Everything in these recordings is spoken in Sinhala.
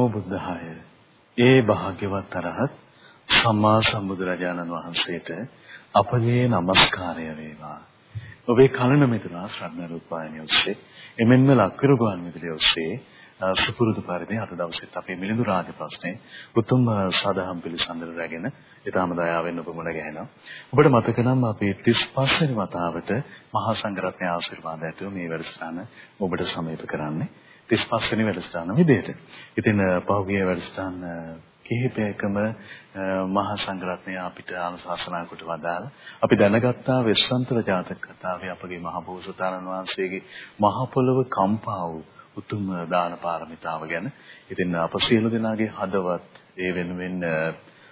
නමෝ බුද්ධාය. ඒ භාග්‍යවත් අරහත් සම්මා සම්බුදුරජාණන් වහන්සේට අපගේ নমස්කාරය වේවා. ඔබේ කලන මෙතුණා ශ්‍රද්ධා රූපායනිය ඔස්සේ එමෙන්ම ලක්කරු ගුවන් විදුලිය ඔස්සේ සුපුරුදු පරිදි අද දවසේත් අපේ මිලිඳු රාජ ප්‍රශ්නේ උතුම් සාදහම් පිළිසඳර රැගෙන ඊටම දයාවෙන් ඔබ මුණ ගැහෙනවා. ඔබට මතක නම් අපේ 35 වෙනි වතාවට මහා සංඝරත්නයේ ආශිර්වාද ඇතුව මේ වැඩසටහන ඔබට සමීප කරන්නේ 35 වෙනි වැඩසටහන විදිහට. ඉතින් පහුගිය වැඩසටහන කිහිපයකම මහා සංඝරත්නය අපිට අනුශාසනා කොට වදාළ අපි දැනගත්තා වෙස්සන්තර ජාතක කතාවේ අපගේ මහ බෝසතාණන් වහන්සේගේ මහ පොළව කම්පා වූ උතුම් දාන පාරමිතාව ගැන. ඉතින් අප සියලු දෙනාගේ හදවත් ඒ වෙනුවෙන්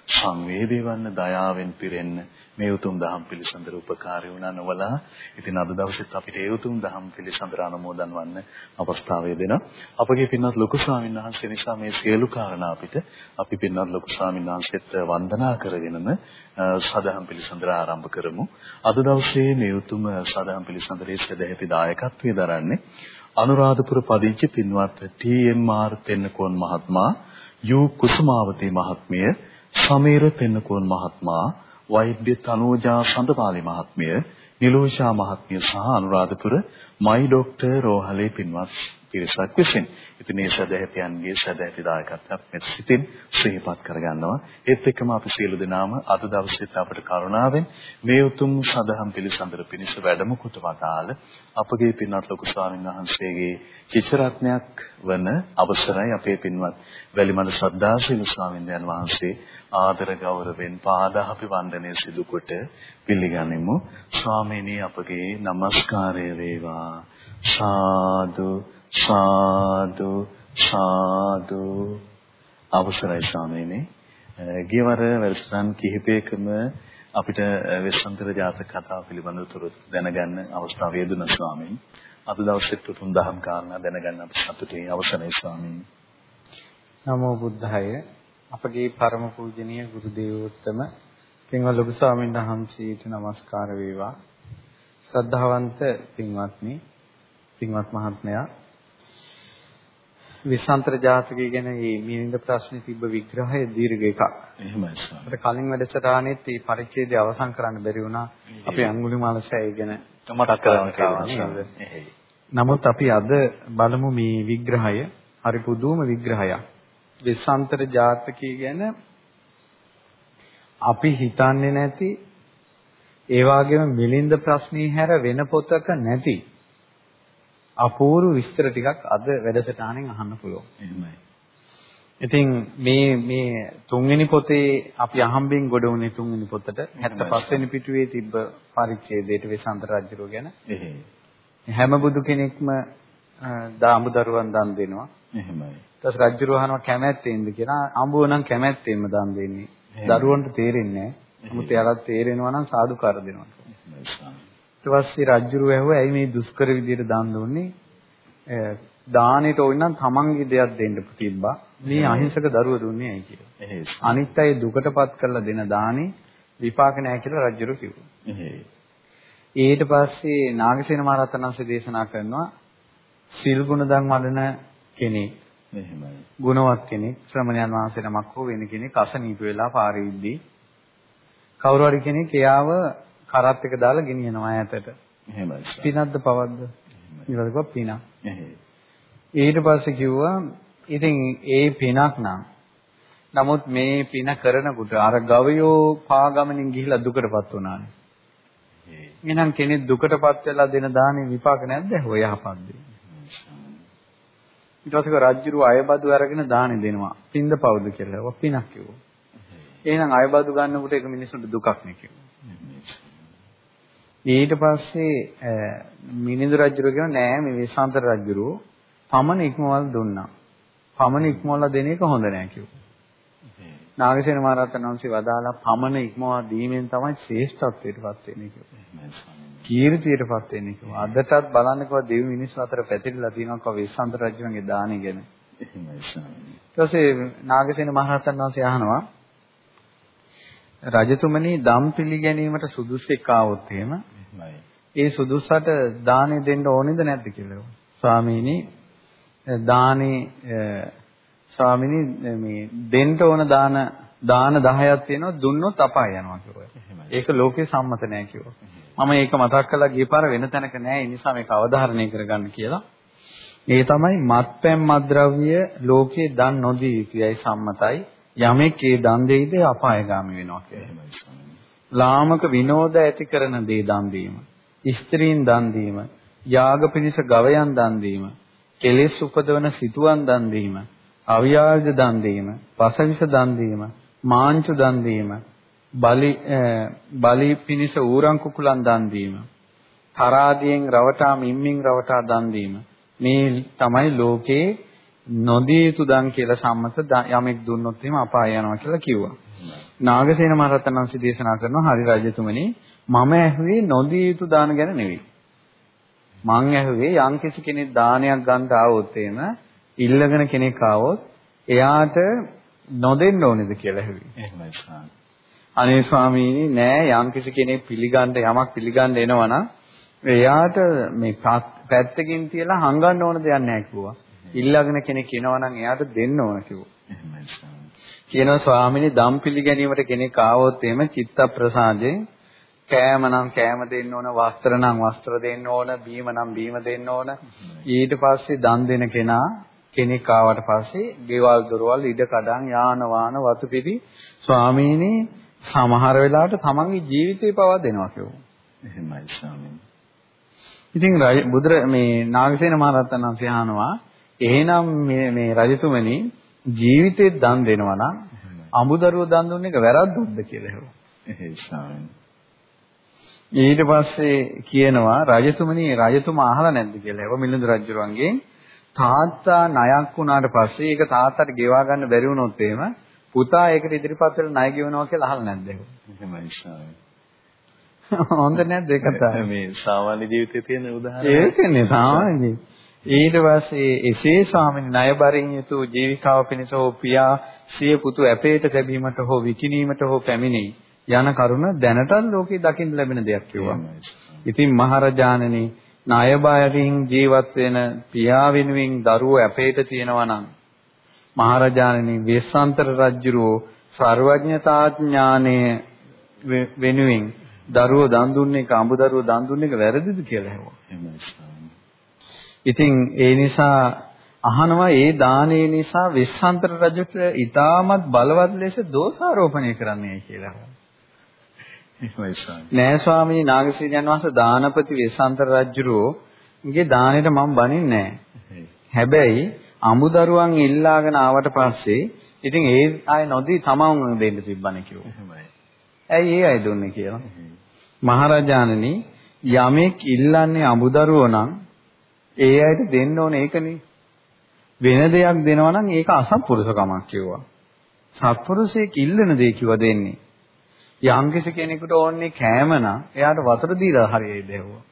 සංවේදී වන්න දයාවෙන් පිරෙන්න මේ උතුම් දහම් පිළිසඳර උපකාරී වුණා නොවලා ඉතින් අද දවසෙත් අපිට ඒ උතුම් දහම් පිළිසඳර අනුමෝදන් වන්න අවස්ථාව දෙනවා අපගේ පින්වත් ලොකු ස්වාමීන් වහන්සේ නිසා මේ සියලු කාරණා අපිට අපි පින්වත් ලොකු ස්වාමීන් වහන්සේට වන්දනා කරගෙනම සදහම් පිළිසඳර ආරම්භ කරමු අද දවසේ මේ උතුම් සදහම් පිළිසඳරේ සදැහැති දායකත්වයේ දරන්නේ අනුරාධපුර පදිංචි පින්වත් ටී.එම්.ආර්. පෙන්නකෝන් මහත්මයා යු කුසුමාවතී මහත්මිය සමීර පෙන්නකෝන් මහත්මයා වෛද්‍ය තනෝජා සඳපාලි මහත්මිය නිලෝෂා මහත්මිය සහ අනුරාධපුර මයි ඩොක්ටර් රෝහලේ පින්වත් පිරිසක් විසින්. ඉතින් මේ සදැහැතියන්ගේ සදැහැති දායකත්වයක් මෙත් සිතින් සිහිපත් කරගන්නවා. ඒත් එක්කම අපි සියලු දෙනාම අද දවසේත් අපට කරුණාවෙන් මේ උතුම් සදහම් පිළිසඳර පිණිස වැඩම කොට වදාළ අපගේ පින්වත් ලොකු ස්වාමීන් වහන්සේගේ චිත්‍රරත්නයක් වන අවසරයි අපේ පින්වත් වැලිමඩ ශ්‍රද්ධාශීල ස්වාමීන් වහන්සේ ආදර ගෞරවයෙන් පාදාපි වන්දනය සිදු කොට පිළිගනිමු. ස්වාමීනි අපගේ নমස්කාරය වේවා. සාදු සාදු සාදු. අවසරයි ස්වාමීනි. ගියවර වැඩසටහන් කිහිපයකම අපිට වෙස්සන්තර ජාතක කතාව පිළිබඳව තොරතුරු දැනගන්න අවස්ථාව ලැබුණා ස්වාමීන්. අද දවසේ තුන් දහම් කාරණා දැනගන්න අප සතුටින් අවසරයි ස්වාමීන්. නමෝ බුද්ධාය. අපගේ ಪರම පූජනීය ගුරු දේවෝත්තම පින්වත් ලොකු ස්වාමීන් වහන්සේට নমස්කාර වේවා. ශ්‍රද්ධාවන්ත පින්වත්නි පින්වත් මහත්මයා විසාන්තර ජාතකය ගැන මේ මිනින්ද ප්‍රශ්නේ තිබ්බ විග්‍රහය දීර්ඝ එකක්. එහෙමයි සර්. අපිට කලින් වැඩසටහනේත් මේ පරිච්ඡේදය අවසන් කරන්න බැරි වුණා. අපි අඟුලිමාල සෑය ගැන මතක් කරගන්න. නමුත් අපි අද බලමු මේ විග්‍රහය හරි පුදුම විග්‍රහයක්. විසාන්තර ජාතකය ගැන අපි හිතන්නේ නැති ඒ වගේම මිලින්ද ප්‍රශ්නේ හැර වෙන පොතක නැති අපූර්ව විස්තර ටිකක් අද වැඩසටහනෙන් අහන්න පුළුවන්. එහෙමයි. ඉතින් මේ මේ තුන්වෙනි පොතේ අපි අහම්බෙන් ගොඩ වුණේ තුන්වෙනි පොතට 75 වෙනි පිටුවේ තිබ්බ පරිච්ඡේදයට වෙසන්ත රජුරෝ ගැන. එහෙයි. හැම බුදු කෙනෙක්ම දාඹු දරුවන් දන් දෙනවා. එහෙමයි. ඊට පස්සේ රජුරෝ අහනවා කැමැත්තෙන්ද කියලා. අඹුව නම් කැමැත්තෙන්ම දන් දෙන්නේ. දරුවන්ට තේරෙන්නේ නැහැ. නමුත් එයාලට තේරෙනවා නම් සාදුකාර දෙනවා. ඊට පස්සේ රජුරු ඇහුවා ඇයි මේ දුෂ්කර විදියට දන් දුන්නේ? දානෙට ඕන නම් තමන්ගේ දෙයක් දෙන්න තිබ්බා. මේ අහිංසක දරුව දුන්නේ ඇයි කියලා. අනිත් අය දුකටපත් කරලා දෙන දානේ විපාක නැහැ කියලා රජුරු කිව්වා. ඊට පස්සේ නාගසේන මහරහතන් වහන්සේ දේශනා කරනවා සිල් ගුණ දන් වඩන කෙනෙක් එහෙමයි. ගුණවත් කෙනෙක් ශ්‍රමණයන් වහන්සේ නමක් හෝ වෙන කෙනෙක් අසනීප වෙලා පාරේ ඉද්දී කවුරු හරි කෙනෙක් එයාව කරත් එක දාලා ගෙනියනවා ඈතට. එහෙමයි. පිනක්ද පවක්ද? ඊළඟට පිනක්. ඊට පස්සේ කිව්වා ඉතින් ඒ පිනක් නම් නමුත් මේ පින කරනකොට අර ගවයෝ පාගමනින් ගිහිලා දුකටපත් වුණානේ. එහෙනම් කෙනෙක් දුකටපත් වෙලා දෙන දානේ විපාක නැද්ද? ඔය යහපත් දේ. ඊට පස්සේ රජුරු අයබදු අරගෙන දානේ දෙනවා. පින්ද පවුද කියලා. පිනක් කිව්වා. එහෙනම් අයබදු ගන්නකොට ඒක මිනිසුන්ට දුකක් නේ කිව්වා. ඊට පස්සේ මිනිඳු රජුරු කියන නෑ මේ විශ්වාන්තර රජුරු පමණ ඉක්මවල දුන්නා. පමණ ඉක්මවල දෙන එක හොඳ නෑ කිව්වා. නාගසේන මහරහතන් වහන්සේ වදාලා පමණ ඉක්මවා දීමෙන් තමයි ශ්‍රේෂ්ඨත්වයටපත් වෙන්නේ කිව්වා. කීර්තියටපත් වෙන්නේ කිව්වා. අදටත් බලන්නකෝ දෙවි මිනිස්සු අතර පැතිරලා තියෙනවා කව විශ්වාන්තර රජුගේ දානෙ ගැන. එහෙමයි ස්වාමීනි. ඊට පස්සේ නාගසේන මහරහතන් වහන්සේ අහනවා රජතුමනි දම් පිළිගැනීමට සුදුසෙක් ආවොත් එහෙම ඒ සුදුසට දානේ දෙන්න ඕනේද නැද්ද කියලා. ස්වාමීනි දානේ ස්වාමිනී මේ දෙන්න ඕන දාන දාන 10ක් තියෙනවා දුන්නොත් අපාය යනවා කිව්වා. ඒක ලෝකේ සම්මත නැහැ කිව්වා. මම ඒක මතක් කළා ගිය පාර වෙන තැනක නැහැ. ඒ නිසා මේක අවධාරණය කරගන්න කියලා. ඒ තමයි මත්පැන් මද්ද්‍රව්‍ය ලෝකේ දන් නොදී යුතුයයි සම්මතයි. යමෙක් ඒ දන් දෙයිද අපායগামী වෙනවා කියලා. ලාමක විනෝද ඇති කරන දේ දන් දීම. ස්ත්‍රීන් දන් දීම. යාග පිණිස ගවයන් දන් දීම. කෙලෙස් උපදවන සිතුවම් දන් දීම. අව්‍යාජ දන් දීම. පසවිස දන් දීම. මාංචු දන් දීම. බලි බලි පිණිස ඌරන් කුකුලන් දන් දීම. තරාදියෙන් රවටා මිම්මින් රවටා දන් දීම. මේ තමයි ලෝකේ නොදිය යුතු දන් කියලා සම්මත යමෙක් දුන්නොත් එහෙම අපාය යනවා කියලා කිව්වා. නාගසේන මහරහතන් වහන්සේ දේශනා කරනවා හරි රජතුමනි මම ඇහුවේ නොදිය යුතු දාන ගැන නෙවෙයි. මං ඇහුවේ යම්කිසි කෙනෙක් දානයක් ගන්න ආවොත් එහෙම ඉල්ලගෙන කෙනෙක් ආවොත් එයාට නොදෙන්න ඕනේද කියලා ඇහුවේ. එහෙමයි ස්වාමී. අනේ ස්වාමීනි නෑ යම්කිසි කෙනෙක් පිළිගන්න යමක් පිළිගන්න එනවනම් එයාට මේ පැත්තකින් තියලා හංගන්න ඕන දෙයක් නැහැ කිව්වා. ඉල්ලගෙන කෙනෙක් එනවා නම් එයාට දෙන්න ඕන කිව්වා. කියනවා ස්වාමිනේ දම් පිළිගැනීමට කෙනෙක් ආවොත් එහෙම චිත්ත ප්‍රසාදයෙන් කෑම නම් කෑම දෙන්න ඕන, වස්ත්‍ර නම් වස්ත්‍ර දෙන්න ඕන, බීම නම් බීම දෙන්න ඕන. ඊට පස්සේ දන් දෙන කෙනා කෙනෙක් ආවට පස්සේ ගෙවල් දොරවල් ඉඩ කඩන් යාන වාහන වතු පිටි ස්වාමීනි සමහර වෙලාවට තමන්ගේ ජීවිතේ පවා දෙනවා කිව්වා. එහෙමයි ස්වාමීනි. ඉතින් බුදුර මේ නාගසේන මහරහතන් වහන්සේ අහනවා එහෙනම් මේ මේ රජතුමනි ජීවිතේ දන් දෙනවා නම් අමුදරුව දන් දුන්න එක වැරද්දක්ද කියලා හෙව්වා. එහෙයි ස්වාමීනි. ඊට පස්සේ කියනවා රජතුමනි රජතුමා අහලා නැද්ද කියලා. ඒක මිලිඳු රජුරුවන්ගෙන් තාත්තා ණයක් වුණාට පස්සේ ඒක තාත්තට ගෙවා ගන්න බැරි වුණොත් එහෙම පුතා ඒකට ඉදිරිපත් වෙලා ණය ගෙවනවා කියලා අහලා නැද්ද ඒක? එහෙමයි ස්වාමීනි. හොඳ නැද්ද ඒක තමයි. මේ සාමාන්‍ය ජීවිතයේ තියෙන උදාහරණ. ඒකනේ සාමාන්‍ය. ඊට පස්සේ එසේ ස්වාමීන් ණයබරින් යුතු ජීවිකාව පිණිස හෝ පියා සිය පුතු ඇපේට තැබීමට හෝ විකිණීමට හෝ පැමිණෙයි යන කරුණ දැනටත් ලෝකේ දකින්න ලැබෙන දෙයක් කිව්වා. ඉතින් මහරජාණනි ණයබරින් ජීවත් වෙන පියා වෙනුවෙන් දරුවෝ ඇපේට තියෙනවා නම් මහරජාණනි වෙස්සන්තර රජුරෝ සර්වඥතා ඥානය වෙනුවෙන් දරුවෝ දන් දුන්නේ එක අඹ දරුවෝ දන් දුන්නේ එක වැරදිද කියලා හෙව්වා. ඉතින් ඒ නිසා අහනවා ඒ දානේ නිසා විස්සන්තර රජුට ඊටමත් බලවත් ලෙස දෝෂාරෝපණය කරන්නයි කියලා. නෑ ස්වාමී නාගසේනයන් වහන්සේ දානපති විස්සන්තර රජුගේ දානෙට මම බනින්නේ නෑ. හැබැයි අමුදරුවන් ඉල්ලාගෙන ආවට පස්සේ ඉතින් ඒ ආය නොදී තමන් දෙන්න තිබ්බනේ කිව්වා. ඇයි ඒ අය දුන්නේ කියලා. මහරජාණනි යමෙක් ඉල්ලන්නේ අමුදරුවෝ නම් ඒ අයට දෙන්න ඕනේ ඒකනේ. වෙන දෙයක් දෙනවා නම් ඒක අසත්පුරුෂකමක් කිව්වා. සත්පුරුෂයෙක් ඉල්ලන දේ කිව්ව දෙන්නේ. යම්කිසි කෙනෙකුට ඕනේ කෑම නම් එයාට වතුර දීලා හරියයි දෙවුවා.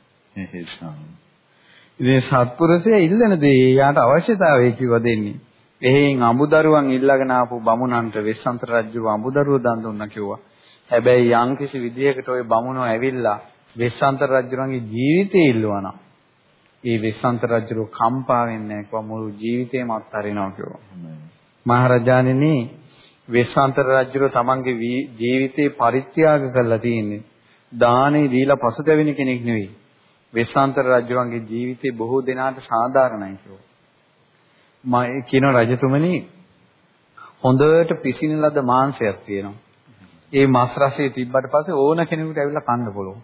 ඉතින් සත්පුරුෂයා ඉල්ලන දේ එයාට අවශ්‍යතාවය කිව්ව දෙන්නේ. එහෙන් අමුදරුවන් ඉල්ලගෙන ආපු බමුණන්ට වෙස්සන්තර රජු අමුදරුව දන් දුන්නා කිව්වා. හැබැයි යම්කිසි විදියකට ওই බමුණෝ ඇවිල්ලා වෙස්සන්තර රජුගේ ජීවිතය ඉල්ලුවා ඒ වෙස්සන්තර රජු කම්පා වෙන්නේ නැහැ මුළු ජීවිතේම අත්හරිනවා කිව්වා. මහරජාණෙනි වෙස්සන්තර රජු තමන්ගේ ජීවිතේ පරිත්‍යාග කරලා තියෙන්නේ. දානේ දීලා පසුතැවෙන කෙනෙක් නෙවෙයි. වෙස්සන්තර රජුගේ ජීවිතේ බොහෝ දෙනාට සාධාරණයි කිව්වා. මම කියන රජතුමනි හොඳට පිසින ලද මාංශයක් තියෙනවා. ඒ මස් රසය තිබ්බට පස්සේ ඕන කෙනෙකුට ඇවිල්ලා කන්න පුළුවන්.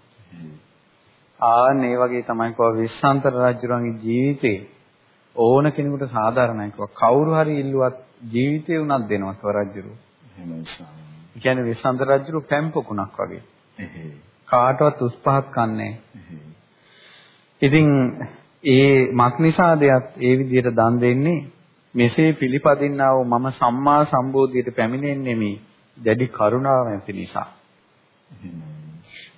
ආන් ඒ වගේ තමයි කව විශ්වාන්තර රජුරන්ගේ ජීවිතේ ඕන කෙනෙකුට සාධාරණයි කව කවුරු හරි ඉල්ලුවත් ජීවිතේ උනක් දෙනවා කව රජුරු. එහෙමයි ස්වාමී. කියන්නේ විශ්වාන්තර රජුරු පැම්පකුණක් වගේ. කාටවත් උස් පහත් කන්නේ ඉතින් ඒ මක් නිසාදයක් ඒ විදිහට දන් දෙන්නේ මෙසේ පිළිපදින්නා වූ මම සම්මා සම්බෝධියට පැමිණෙන්නේ මේ දැඩි කරුණාව ඇති නිසා.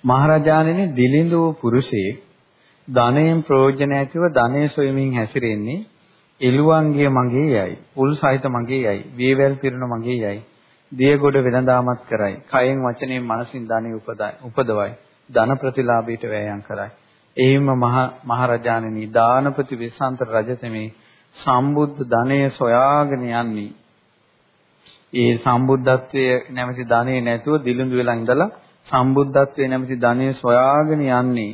මහරජාණෙනි දිලිඳු පුරුෂයෙක් ධනයෙන් ප්‍රයෝජන ඇතිව ධනය සොයමින් හැසිරෙන්නේ එළුවන්ගේ මගේ යයි. උල් සහිත මගේ යයි. වේවැල් පිරුණ මගේ යයි. දියගොඩ වෙනදාමත් කරයි. කයෙන් වචනයෙන් මනසින් ධනෙ උපදවයි. ධන ප්‍රතිලාභයට වෑයම් කරයි. එහිම මහ මහරජාණෙනි දානපති විසන්තර රජතෙමේ සම්බුද්ධ ධනය සොයාගෙන යන්නේ ඒ සම්බුද්ධත්වයේ නැමැති ධනෙ නැතුව දිලුඳු වෙලා ඉඳලා සම්බුද්ධත්වයේ නැමැති ධනෙ සොයාගෙන යන්නේ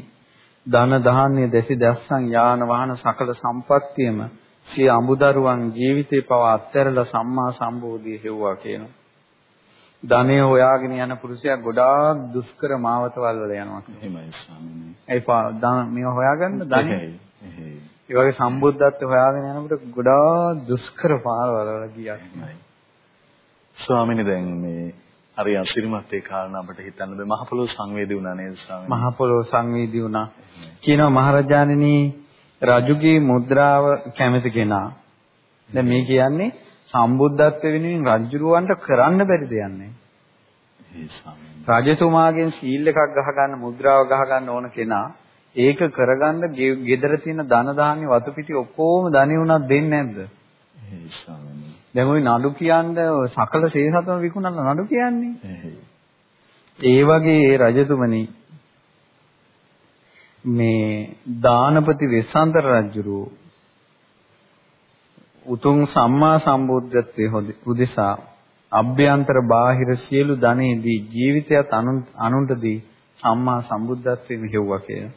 ධන ධාන්‍ය දැසි දැස්සන් යාන වාහන සකල සම්පත්තියම සිය අඹදරුවන් ජීවිතේ පවා අත්හැරලා සම්මා සම්බෝධිය හෙව්වා කියනවා. ධනය හොයාගෙන යන පුරුෂයා ගොඩාක් දුෂ්කර මාවතවල් වල යනවා. එහෙමයි ස්වාමීනි. ඒ මේව හොයාගන්න ධනෙ. ඒ වගේ සම්බුද්ධත්ව හොයාගෙන යනකොට ගොඩාක් දුෂ්කර පාරවල් වල ගියා. ස්වාමීනි දැන් මේ හරි අසිරිමත් ඒ කාරණා අපිට හිතන්න බෑ. මහ පොළොව සංවේදී වුණා නේද ස්වාමීනි? මහ පොළොව සංවේදී වුණා. කියනවා මහරජාණෙනි රජුගේ මුද්‍රාව කැමති කෙනා. දැන් මේ කියන්නේ සම්බුද්ධත්ව වෙනුවෙන් රජුරවන්ට කරන්න බැරි දෙයක් රජතුමාගෙන් සීල් එකක් ගහ ගන්න මුද්‍රාව ගහ ගන්න ඕන කෙනා ඒක කරගන්න ගෙදර තියෙන ධන දාහනේ වතු පිටි ඔක්කොම ධනෙ උනත් දෙන්නේ නැද්ද? දැන් ওই නඩු කියන්නේ සකල සේසතම විකුණලා නඩු කියන්නේ. ඒ වගේ රජතුමනි මේ දානපති වෙස්සන්තර රජුරු උතුම් සම්මා සම්බුද්ධත්වයේ උදෙසා අභ්‍යන්තර බාහිර සියලු ධනෙදී ජීවිතයත් අනුන්ට දී සම්මා සම්බුද්ධත්වයේ මෙහෙව්වා කියලා.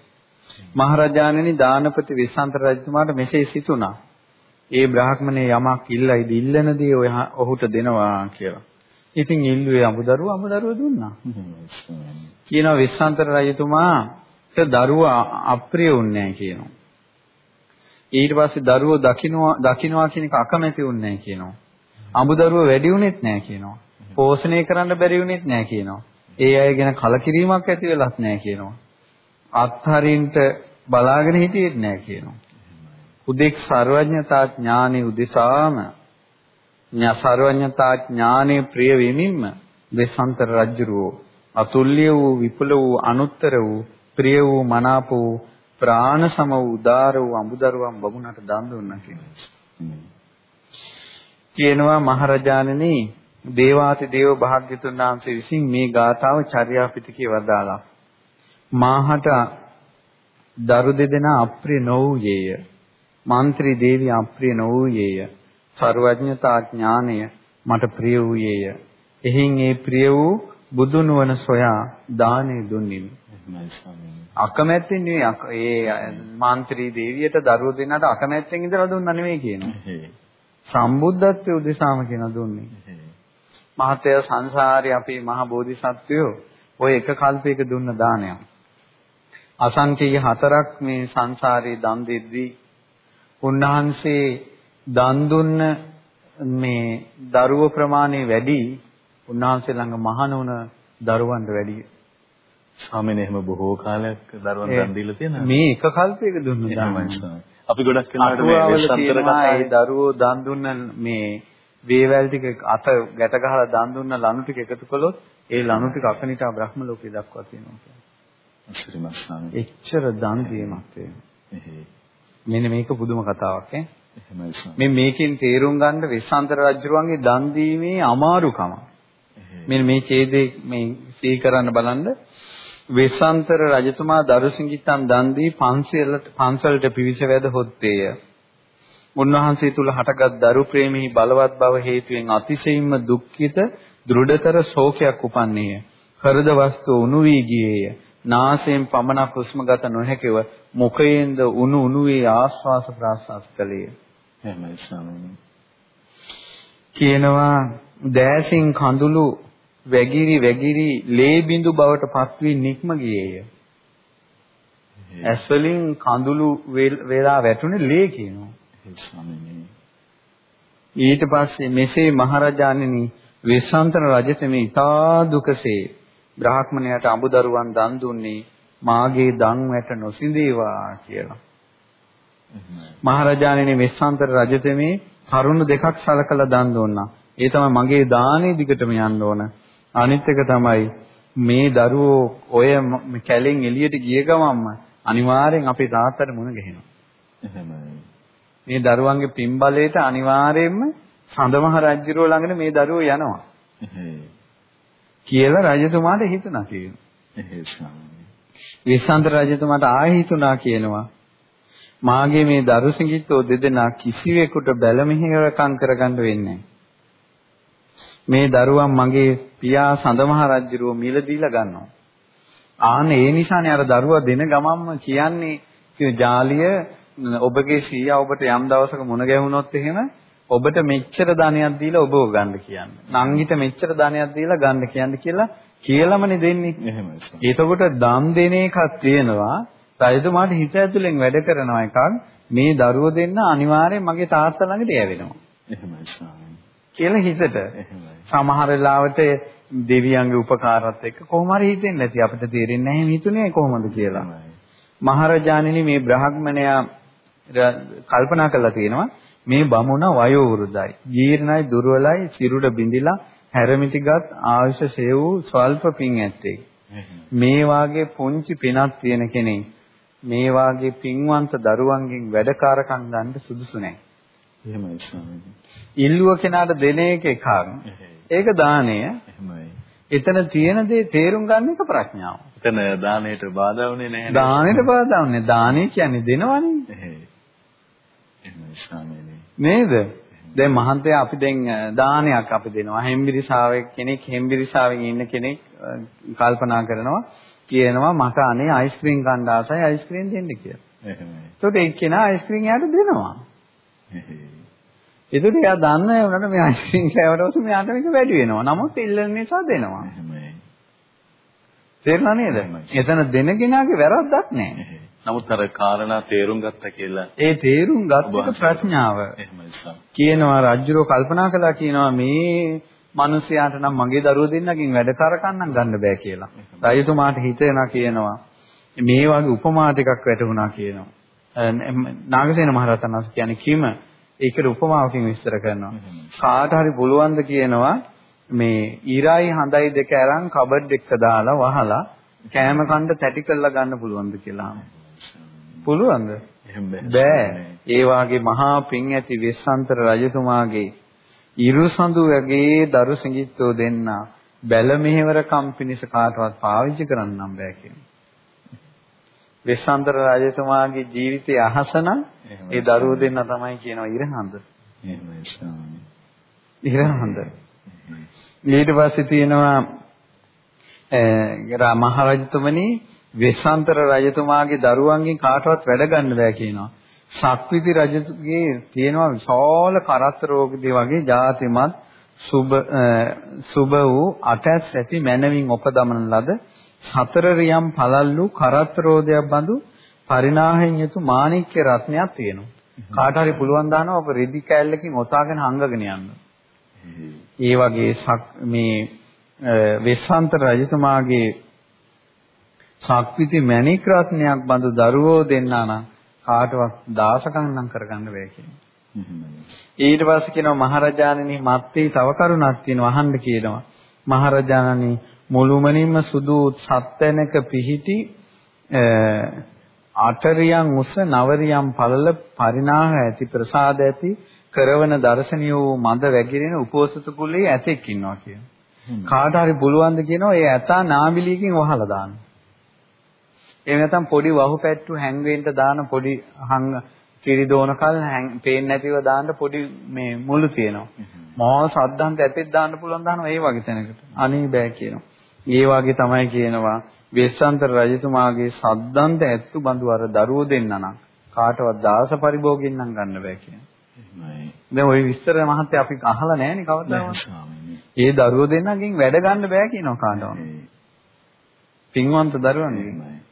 මහරජාණෙනි දානපති වෙස්සන්තර රජතුමාට මෙසේ සිතුණා. ඒ බ්‍රාහ්මණේ යමක් ඉල්ලයිද ඉල්ලන දේ ඔය ඔහුට දෙනවා කියලා. ඉතින් ඉල්ලුවේ අමුදරුව අමුදරුව දුන්නා. කියනවා විශ්වාන්තර රජතුමාට දරුවා අප්‍රිය වුන්නේ කියනවා. ඊට පස්සේ දරුවෝ දකින්නවා දකින්නවා කියන එක අකමැති වුන්නේ කියනවා. අමුදරුව වැඩි වුනේත් නැහැ කියනවා. පෝෂණය කරන්න බැරි වුනේත් නැහැ කියනවා. ඒ අය ගැන කලකිරීමක් ඇති වෙලත් නැහැ කියනවා. අත්හරින්ට බලාගෙන හිටියෙත් නැහැ කියනවා. උදෙක් සර්වඥතා ඥානෙ උදෙසාම ඥා සර්වඥතා ඥානෙ ප්‍රිය වෙමින්ම දෙසන්තර රජුරෝ අතුල්‍ය වූ විපුල වූ අනුත්තර වූ ප්‍රිය වූ මනාප වූ ප්‍රාණ සම වූ උදාර වූ අඹදරුවන් බමුණට දන් දුන්නා කියනවා. කියනවා මහරජාණනි දේවාති දේව භාග්‍යතුන් වහන්සේ විසින් මේ ගාථාව චර්යා පිටකේ වදාලා මාහට දරු දෙදෙනා අප්‍රිය නොවූයේය මන්ත්‍රී දේවිය අප්‍රිය නොවූයේය. සර්වඥතා ඥානය මට ප්‍රිය වූයේය. එහින් ඒ ප්‍රිය වූ බුදු නුවණ සොයා දානෙ දුන්නිමි. අකමැත්තෙන් නෙවෙයි ඒ මන්ත්‍රී දේවියට දරුවෝ දෙන්නට අකමැත්තෙන් ඉඳලා දුන්නා නෙවෙයි කියනවා. සම්බුද්ධත්වයේ උදෙසාම කියන දුන්නේ. මහතය සංසාරේ අපේ මහ බෝධිසත්වයෝ ඔය එක කල්පයක දුන්න දානයක්. අසංකේය හතරක් මේ සංසාරේ දන් දෙද්දී උන්වහන්සේ දන් දුන්න මේ දරුව ප්‍රමාණය වැඩි උන්වහන්සේ ළඟ මහණ වුණ දරුවන්ට වැඩි ස්වාමීන් එහෙම බොහෝ කාලයක් දරුවන් දන් දීලා තියෙනවා. මේ එක කල්පයක දුන්න දානයි අපි ගොඩක් කෙනාට මේ විශ්වන්තර කතා ඒ දරුවෝ දන් දුන්න මේ වේවැල් ටික අත ගැට ගහලා දන් දුන්න ලනු ටික එකතු කළොත් ඒ ලනු ටික අකනිටා බ්‍රහ්ම ලෝකේ දක්වා තියෙනවා කියන්නේ. එච්චර දන් දීමක් තියෙනවා. මෙන්න මේක පුදුම කතාවක් ඈ. මේ මේකෙන් තේරුම් ගන්න විශ්වාන්තර රජුරුවන්ගේ දන් දීමේ අමාරුකම. මෙන්න මේ ඡේදේ මේ සී කරන්න බලන්න විශ්වාන්තර රජතුමා දරුසිඟිත්තන් දන් දී පන්සලට පන්සලට පිවිස වැද හොත්තේය. උන්වහන්සේ තුල හටගත් දරු ප්‍රේමී බලවත් බව හේතුවෙන් අතිශයින්ම දුක්ඛිත දෘಢතර ශෝකයක් උපන්නේය. හෘද වස්තු උණු වී ගියේය. නාසයෙන් පමණක් හුස්මගත නොහැකිව මුඛයෙන්ද උණු උණුවේ ආශ්වාස ප්‍රාශ්වාස කළේය. එහෙමයි ස්වාමීනි. කියනවා දෑසින් කඳුළු වැගිරි වැගිරි ලේ බිඳු බවට පත්වී නික්ම ගියේය. ඇස් වලින් කඳුළු වේලා වැටුනේ ලේ කියනවා. ඊට පස්සේ මෙසේ මහරජාණෙනි විශ්වන්තර රජතෙමි ඊතා දුකසේ බ්‍රාහ්මණයාට අඹදරුවන් දන් දුන්නේ මාගේ දන් වැට නොසිඳේවා කියලා. මහරජාණෙනි මෙස්සන්තර රජතෙමේ කරුණ දෙකක් සලකලා දන් දුන්නා. ඒ තමයි මගේ දානේ දිගටම යන්න ඕන. අනිත් එක තමයි මේ දරුවෝ ඔය කැලෙන් එළියට ගිය ගමන්ම අනිවාර්යෙන් අපේ තාත්තට මුණ ගැහෙනවා. එහෙමයි. මේ දරුවන්ගේ පින්බලයට අනිවාර්යයෙන්ම සඳමහ රජුරෝ ළඟට මේ දරුවෝ යනවා. කියලා රජතුමාට හිතුණා කියනවා. විශ්වන්ත රජතුමාට ආයෙ හිතුණා කියනවා. මාගේ මේ දරුසිඟිත්තෝ දෙදෙනා කිසිවෙකුට බැල මෙහෙරකම් කරගන්න වෙන්නේ මේ දරුවන් මගේ පියා සඳමහ රජුරුව මිල දීලා ගන්නවා. ආන්න ඒ නිසානේ අර දරුවා දෙන ගමන්ම කියන්නේ ජාලිය ඔබගේ සීයා ඔබට යම් දවසක මුණ ගැහුනොත් එහෙම ඔබට මෙච්චර ධනයක් දීලා ඔබව ගන්න කියන්නේ. නංගිට මෙච්චර ධනයක් දීලා ගන්න කියන්නේ කියලා කියලාමනේ දෙන්නේ. එහෙමයි. එතකොට දම් දෙන එකක් තියෙනවා. රජතුමාට හිත ඇතුලෙන් වැඩ කරන එකක් මේ දරුවෝ දෙන්න අනිවාර්යෙන් මගේ තාත්තා ළඟට යවෙනවා. එහෙමයි ස්වාමීනි. කියලා හිතට. එහෙමයි. සමහර වෙලාවට දෙවියන්ගේ උපකාරات එක්ක කොහොම හරි හිතෙන්නේ නැති අපිට තේරෙන්නේ නැහැ හිතුනේ කොහොමද කියලා. මහරජාණෙනි මේ බ්‍රාහ්මණයා කල්පනා කරලා තියෙනවා මේ බමුණ වයෝ වෘද්ධයි. ජීර්ණයි දුර්වලයි සිරුර බිඳිලා හැරමිටිගත් ආයුෂ සේවූ ස්වල්ප පින් ඇත්තේ. මේ වාගේ පුංචි පිනක් තියෙන කෙනෙක් මේ වාගේ පින්වන්ත දරුවන්ගෙන් වැඩකාරකම් ගන්න සුදුසු නැහැ. එහෙමයි ස්වාමීනි. ඉල්ලුව කෙනාට දෙන එක එකක්. ඒක දාණය. එහෙමයි. එතන තියෙන දේ තේරුම් ගන්න එක ප්‍රඥාව. එතන දාණයට බාධා වුණේ නැහැ. දාණයට බාධා වුණේ. දාණය කියන්නේ දෙනවනේ. එහෙමයි ස්වාමීනි. නේද? දැන් මහන්තයා අපි දැන් දානයක් අපි දෙනවා. හෙම්බිරිසාවේ කෙනෙක් හෙම්බිරිසාවෙන් ඉන්න කෙනෙක් කල්පනා කරනවා කියනවා මට අනේ අයිස්ක්‍රීම් කන්න ආසයි අයිස්ක්‍රීම් දෙන්න කියලා. එහෙමයි. ඒකට ඒ කෙනා අයිස්ක්‍රීම් යාට දෙනවා. ඒකට එයා දන්නේ උනට මේ අයිස්ක්‍රීම් කෑවට පස්සේ මෙයාට මේක වැඩි වෙනවා. නමුත් ඉල්ලන නිසා දෙනවා. එහෙමයි. තේරුණා නේද? එතන දෙන කෙනාගේ වැරද්දක් නැහැ. නමුත් අර කාරණා තේරුම් ගත්තා කියලා ඒ තේරුම් ගත්ත ප්‍රඥාව එහෙමයි කියනවා රජුරෝ කල්පනා කළා කියනවා මේ මිනිසයාට නම් මගේ දරුවෝ දෙන්නකින් වැඩ කරකන්නම් ගන්න බෑ කියලා. රජතුමාට හිතෙනවා කියනවා මේ වගේ උපමා ටිකක් වැටුණා කියනවා. නාගසේන මහරහතන් වහන්සේ කියන්නේ කිම ඒකට උපමාවකින් විස්තර කරනවා. කාට හරි පුළුවන්ද කියනවා මේ ඊරායි හඳයි දෙක අරන් කබඩ් එක දාලා වහලා කෑම කන්න තැටි කරලා ගන්න පුළුවන්ද කියලා. පුළුවන්ද? බෑ. ඒ වාගේ මහා පිං ඇති වෙස්සන්තර රජතුමාගේ ඉරුසඳු වගේ දරු සිඟිත්තෝ දෙන්න බැල මෙහෙවරකම් පිණිස කාටවත් පාවිච්චි කරන්නම් බෑ කියනවා. වෙස්සන්තර රජතුමාගේ ජීවිතය අහසනම් ඒ දරුවෝ දෙන්න තමයි කියනවා ඉරහඳ. ඉරහඳ. ඊට පස්සේ තියෙනවා මහරජතුමනි වෙස්සන්තර රජතුමාගේ දරුවන්ගෙන් කාටවත් වැඩ ගන්න බෑ කියනවා. ශක්විති රජතුගේ තියෙනවා විශාල කරත්ත රෝගදී වගේ ජාතිමත් සුබ සුබ වූ අටස් ඇති මැනවින් උපදමන ලද සතර රියම් පළල්ලු කරත්ත රෝදයක් බඳු පරිණාහයෙන් යුතු මාණික්‍ය රත්නයක් තියෙනවා. කාට හරි පුළුවන් දානවා ඔබ රෙදි කෑල්ලකින් ඔතාගෙන හංගගෙන යන්න. ඒ වගේ මේ වෙස්සන්තර රජතුමාගේ ශක්විති මණික් රත්නයක් බඳු දරුවෝ දෙන්නා නම් කාටවත් දාසකම් නම් කරගන්න බෑ කියනවා. ඊට පස්සේ කියනවා මහරජාණනි මත්තේ තව කරුණක් තියෙනවා අහන්න කියනවා. මහරජාණනි මුළුමනින්ම සුදු සත්වැනක පිහිටි අටරියන් උස නවරියන් පළල පරිණාහ ඇති ප්‍රසාද ඇති කරවන දර්ශනිය වූ මද වැగిරෙන උපෝසත කුලයේ ඇතෙක් ඉන්නවා කියනවා. කාට හරි පුළුවන් ද කියනවා ඒ ඇතා නාඹිලියකින් වහලා දාන්න. එහෙම නැත්නම් පොඩි වහු පැට්ටු හැංගෙන්න දාන පොඩි හංග කිරි දෝනකල් පේන්නේ නැතිව දාන්න පොඩි මේ මුළු තියෙනවා. මහා සද්දන්ත ඇතෙත් දාන්න පුළුවන් දානවා ඒ වගේ තැනකට. අනේ බෑ කියනවා. ඒ වගේ තමයි කියනවා වෙස්සන්තර රජතුමාගේ සද්දන්ත ඇත්තු බඳු අර දරුවෝ දෙන්න නම් කාටවත් දාස පරිභෝගින් නම් ගන්න බෑ කියනවා. එහෙමයි. දැන් ওই විස්තර මහත්තයා අපි අහලා නැහැනේ කවදාවත්. ඒ දරුවෝ දෙන්නගෙන් වැඩ ගන්න බෑ කියනවා කාටවත්. පින්වන්ත දරුවන්ගෙන්.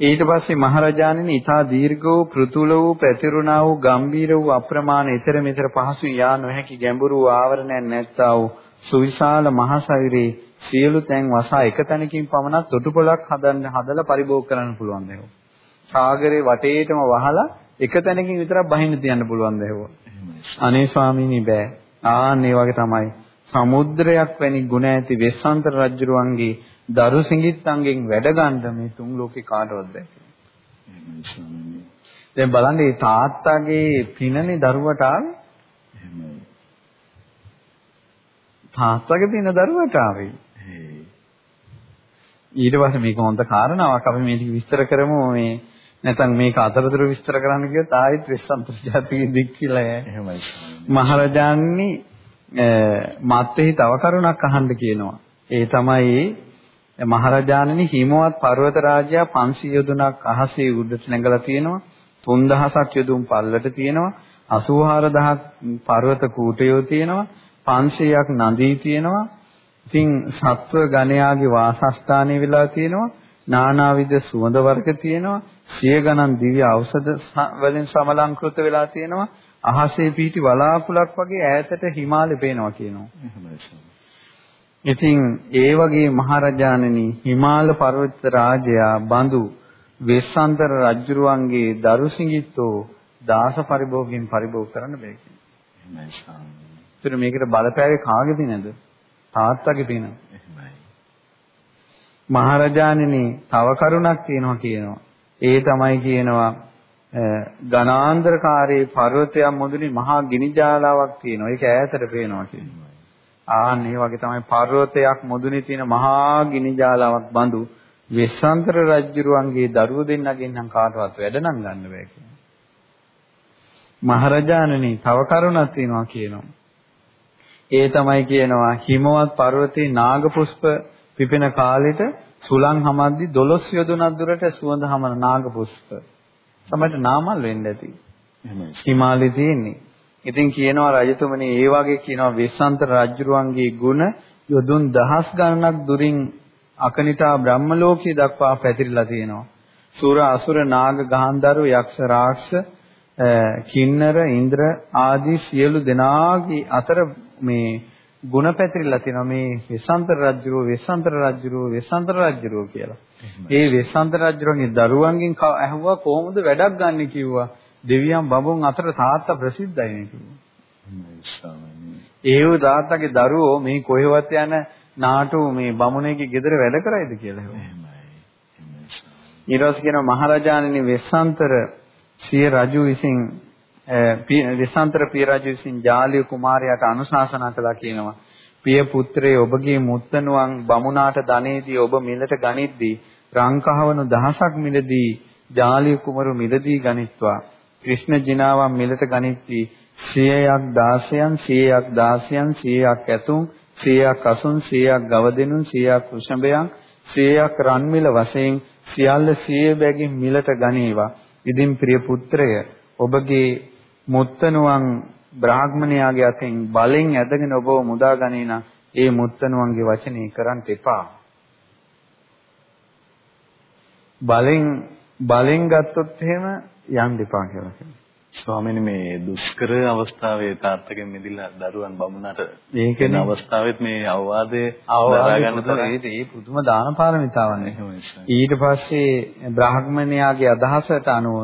ඊට පස්සේ මහරජාණන් ඊතා දීර්ඝ වූ පෘතුල වූ පැතිරුණා වූ ගම්බීර වූ අප්‍රමාණ ඊතර මෙතර පහසු යා නොහැකි ගැඹුරු ආවරණයක් නැත්තා වූ සුවිශාල මහසයුරේ සියලු තැන් වසා එක තැනකින් පමණක් තොටුපළක් හදන්න හදලා පරිභෝග කරන්න පුළුවන් දේව. සාගරේ වටේටම වහලා එක තැනකින් විතරක් බහින්න තියන්න පුළුවන් දේව. අනේ ස්වාමීනි බෑ. ආන් ඒ වගේ තමයි සමුද්‍රයක් වැනි ගුණ ඇති වෙස්සන්තර රජුරුවන්ගේ දරු සිඟිත්තන්ගෙන් වැඩ ගන්න මේ තුන් ලෝකේ කාටවත් බැහැ. දැන් බලන්න මේ තාත්තගේ පිනනේ දරුවට ආවේ. තාත්තගේ පින දරුවට ආවේ. ඊට පස්සේ මේක හොඳ කාරණාවක් අපි මේක විස්තර කරමු මේ නැත්නම් මේක අතරතුර විස්තර කරන්න ගියොත් ආයෙත් වෙස්සන්තර ජාතිය දික් කියලා. එහෙමයි. මහරජාණනි මත්ෙහි තව කරුණක් අහන්න කියනවා. ඒ තමයි මහරජාණනි හිමවත් පර්වත රාජයා 500 යොදුනක් අහසේ උඩට නැගලා තියෙනවා. 3000ක් යොදුන් පල්ලට තියෙනවා. 84000ක් පර්වත කූටයෝ තියෙනවා. 500ක් නදී තියෙනවා. ඉතින් සත්ව ගණයාගේ වාසස්ථානය වෙලා තියෙනවා. නානාවිද සුවඳ වර්ග තියෙනවා. සිය ගණන් දිව්‍ය ඖෂධ වලින් සමලංකృత වෙලා තියෙනවා. අහසේ පිහිටි වලාකුලක් වගේ ඈතට හිමාලය පේනවා කියනවා. ඉතින් ඒ වගේ මහරජාණනි හිමාල පර්වත රාජයා බඳු වෙස්සන්තර රජුරුවන්ගේ දරුසිඟිත්තෝ දාස පරිභෝගයෙන් පරිභෝග කරන්න බෑ කියනවා. ඒතර මේකට බලපෑවේ කාගේද නේද? තාත්තගේ පින. මහරජාණනි තව කරුණක් තියෙනවා කියනවා. ඒ තමයි කියනවා ගණාන්තරකාරී පර්වතයක් මුදුනේ මහා ගිනි ජාලාවක් තියෙනවා. ඒක ඈතට පේනවා කියනවා. ආන් මේ වගේ තමයි පර්වතයක් මුදුනේ තියෙන මහා ගිනි ජාලාවක් බඳු වෙස්සන්තර රජුරුවන්ගේ දරුවෝ දෙන්නගෙන් නම් කාටවත් වැඩ නම් ගන්න බෑ කියනවා. මහරජාණනි තව කරුණක් තියෙනවා කියනවා. ඒ තමයි කියනවා හිමවත් පර්වතේ නාග පුෂ්ප පිපෙන කාලෙට සුලං හමද්දි 12 යොදුනක් දුරට සුවඳ හමන නාග පුෂ්ප. සමහරට නාමල් වෙන්න ඇති. හිමාලයේ තියෙන්නේ. ඉතින් කියනවා රජතුමනි ඒ වගේ කියනවා වෙස්සන්තර රජුරුවන්ගේ ගුණ යොදුන් දහස් ගණනක් දුරින් අකනිටා බ්‍රහ්ම ලෝකයේ දක්වා පැතිරිලා තියෙනවා. සුර අසුර නාග ගහන්දරු යක්ෂ රාක්ෂ කින්නර ඉන්ද්‍ර ආදී සියලු දෙනාගේ අතර මේ ಗುಣ පැතිරිලා තියෙනවා මේ වෙස්සන්තර රජුරෝ වෙස්සන්තර රජුරෝ වෙස්සන්තර රජුරෝ කියලා. ඒ වෙස්සන්තර රජුරන්ගේ දරුවන්ගෙන් ඇහුවා කොහොමද වැඩක් ගන්න කිව්වා. දෙවියන් බඹුන් අතර තාත්තා ප්‍රසිද්ධයි නේ කිව්වා. ඒව තාත්තගේ දරුවෝ මේ කොහෙවත් යන නාටු මේ බමුණේගේ ගෙදර වැඩ කරයිද කියලා හෙව්වා. ඊට පස්සේ කියනවා මහරජාණනි වෙස්සන්තර සිය රජු විසින් විසාන්තර පිය රජු විසින් ජාලිය කුමාරයාට අනුශාසනා කළා කියනවා. පිය පුත්‍රයේ ඔබගේ මුත්තණුවන් බමුණාට ධනෙදී ඔබ මිලට ගනිද්දී රංකහවණු දහසක් මිලදී ජාලිය කුමරු මිලදී ගනිත්වා. ක්‍රිෂ්ණ ජිනාවන් මිලට ගනිද්දී 100ක් 16න් 100ක් 16න් 100ක් ඇතුන් 100ක් අසුන් 100ක් ගවදෙනුන් 100ක් වෘෂභයන් 100ක් රන්මිල වශයෙන් සියල්ල 100 බැගින් මිලට ගනීවා. ඉදින් ප්‍රිය පුත්‍රය ඔබගේ මුත්තණුවන් බ්‍රාහ්මණයාගේ අතින් බලෙන් ඇදගෙන ඔබව මුදා ගනී නම් ඒ මුත්තණුවන්ගේ වචනේ කරන්න එපා. බලෙන් බලෙන් ගත්තොත් එහෙම යන්න එපා කියලා කියනවා. ස්වාමීනි මේ දුෂ්කර අවස්ථාවේ තාත්තගෙන් මිදිලා දරුවන් බමුණට ඒකෙන අවස්ථාවෙත් මේ අවවාදයේ අවවාද ගන්න තරේ ඒ පුදුම දාන පාරමිතාවක් ඊට පස්සේ බ්‍රාහ්මණයාගේ අදහසට අනුව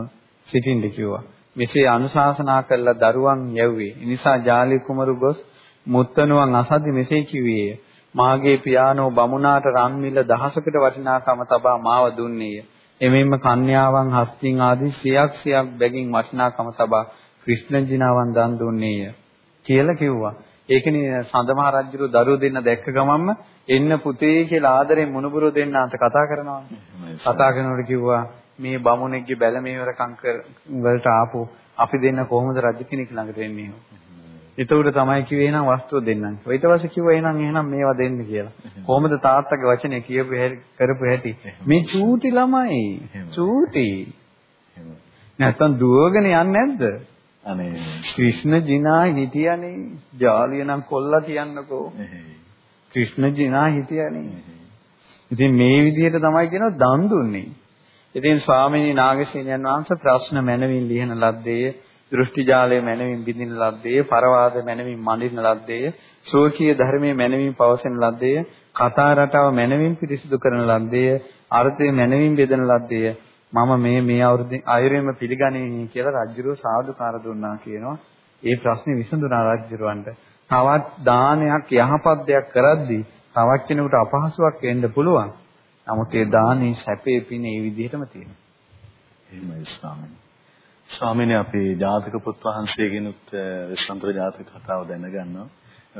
සිටින්න කිව්වා. මෙසේ අනුශාසනා කළ දරුවන් යැව්වේ. ඒ නිසා ජාලි කුමරු ගොස් මුත්තණුවන් අසද්දි මෙසේ කිව්වේය. මාගේ පියානෝ බමුණාට රන් මිල දහසකට වටිනාකම තබා මාව දුන්නේය. එමෙන්න කන්‍යාවන් හස්තින් ආදී සියක් සියක් බැගින් වටිනාකම තබා ක්‍රිෂ්ණ ජිනාවන් දන් දුන්නේය කියලා කිව්වා. ඒකනේ සඳමහ රජුරු දරුවෝ දෙන්න දැක්ක ගමන්ම එන්න පුතේ කියලා ආදරෙන් මුණුබුරු දෙන්න අත කතා කරනවා. කතා කරනකොට කිව්වා මේ බමුණෙක්ගේ බැල මේවරකම් වලට ආපු අපි දෙන්න කොහොමද රජ කෙනෙක් ළඟට එන්නේ? එතකොට තමයි කිව්වේ එහෙනම් වස්තුව දෙන්නම්. ඊට පස්සේ කිව්වා එහෙනම් එහෙනම් මේවා දෙන්න කියලා. කොහොමද තාත්තගේ වචනේ කියපු කරපු හැටි? මේ චූටි ළමයි. චූටි. නැත්තම් දුවගෙන යන්නේ නැද්ද? අනේ ක්‍රිෂ්ණ ජිනා හිටියනේ. ජාලිය නම් කොල්ලා කියන්නකෝ. ක්‍රිෂ්ණ ජිනා හිටියනේ. ඉතින් මේ විදිහට තමයි කියනවා දන් දුන්නේ. ඉතින් ස්වාමීනි නාගසේනයන් වහන්සේ ප්‍රශ්න මැනවින් ලියන ලද්දේ දෘෂ්ටි ජාලය මැනවින් බිඳින ලද්දේ පරවාද මැනවින් මඬින ලද්දේ ශෝකීය ධර්මයේ මැනවින් පවසන ලද්දේ කතා රටාව මැනවින් පිරිසිදු කරන ලද්දේ අර්ථය මැනවින් බෙදන ලද්දේ මම මේ මේ අවුරුද්දේ අයුරෙම පිළිගන්නේ කියලා රජුරෝ සාදුකාර දුන්නා කියනවා. ඒ ප්‍රශ්නේ විසඳුනා රජුරවන්ට. තවත් දානයක් යහපත් දෙයක් කරද්දී තවත් කෙනෙකුට අපහසුයක් එන්න පුළුවන්. නමුත් ඒ දානේ සැපේ පින ඒ විදිහටම තියෙනවා. එහෙමයි ස්වාමීනි. ස්වාමීනි අපේ ජාතක පුත් වහන්සේගෙනුත් විශ්වන්තර ජාතක කතාව දැනගන්නවා.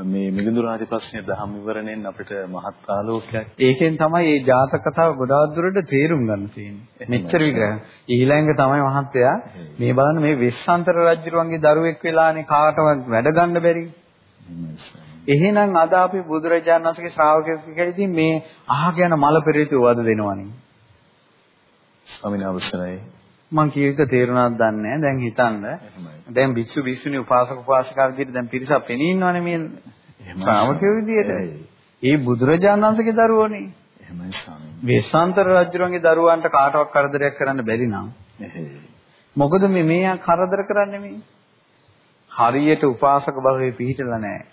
මේ මිලිඳු රාජ ප්‍රශ්නය දහම් විවරණයෙන් අපිට මහත් ආලෝකයක්. ඒකෙන් තමයි මේ ජාතක කතාව ගොඩාක් දුරට තේරුම් ගන්න තියෙන්නේ. මෙච්චර විග්‍රහ. ඊළඟ තමයි මහත්තයා මේ බලන්න මේ විශ්වන්තර රජුරුවන්ගේ දරුවෙක් වෙලානේ කාටවත් වැඩ ගන්න බැරි. එහෙනම් අද අපි බුදුරජාණන් වහන්සේගේ ශ්‍රාවකයෙක් කියලා ඉතින් මේ අහක යන මල පෙරේතය වද දෙනවනේ. ස්වාමීන් වහන්සේ මං කීයක තේරුණාද දන්නේ. දැන් හිතන්න. දැන් භික්ෂු භික්ෂුණී උපාසක උපාසිකා විදිහට දැන් පිරිසක් පෙනී ඉන්නවනේ මේ ශ්‍රාවකයෝ විදිහට. ඒ බුදුරජාණන් වහන්සේගේ දරුවෝනේ. එහෙමයි ස්වාමීන්. වේසාන්තර රජුරන්ගේ දරුවන්ට කාටවත් කරදරයක් කරන්න බැරි නම්. මොකද මේ මෙයා කරදර කරන්නේ මේ? හරියට උපාසක භවයේ පිහිටලා නැහැ.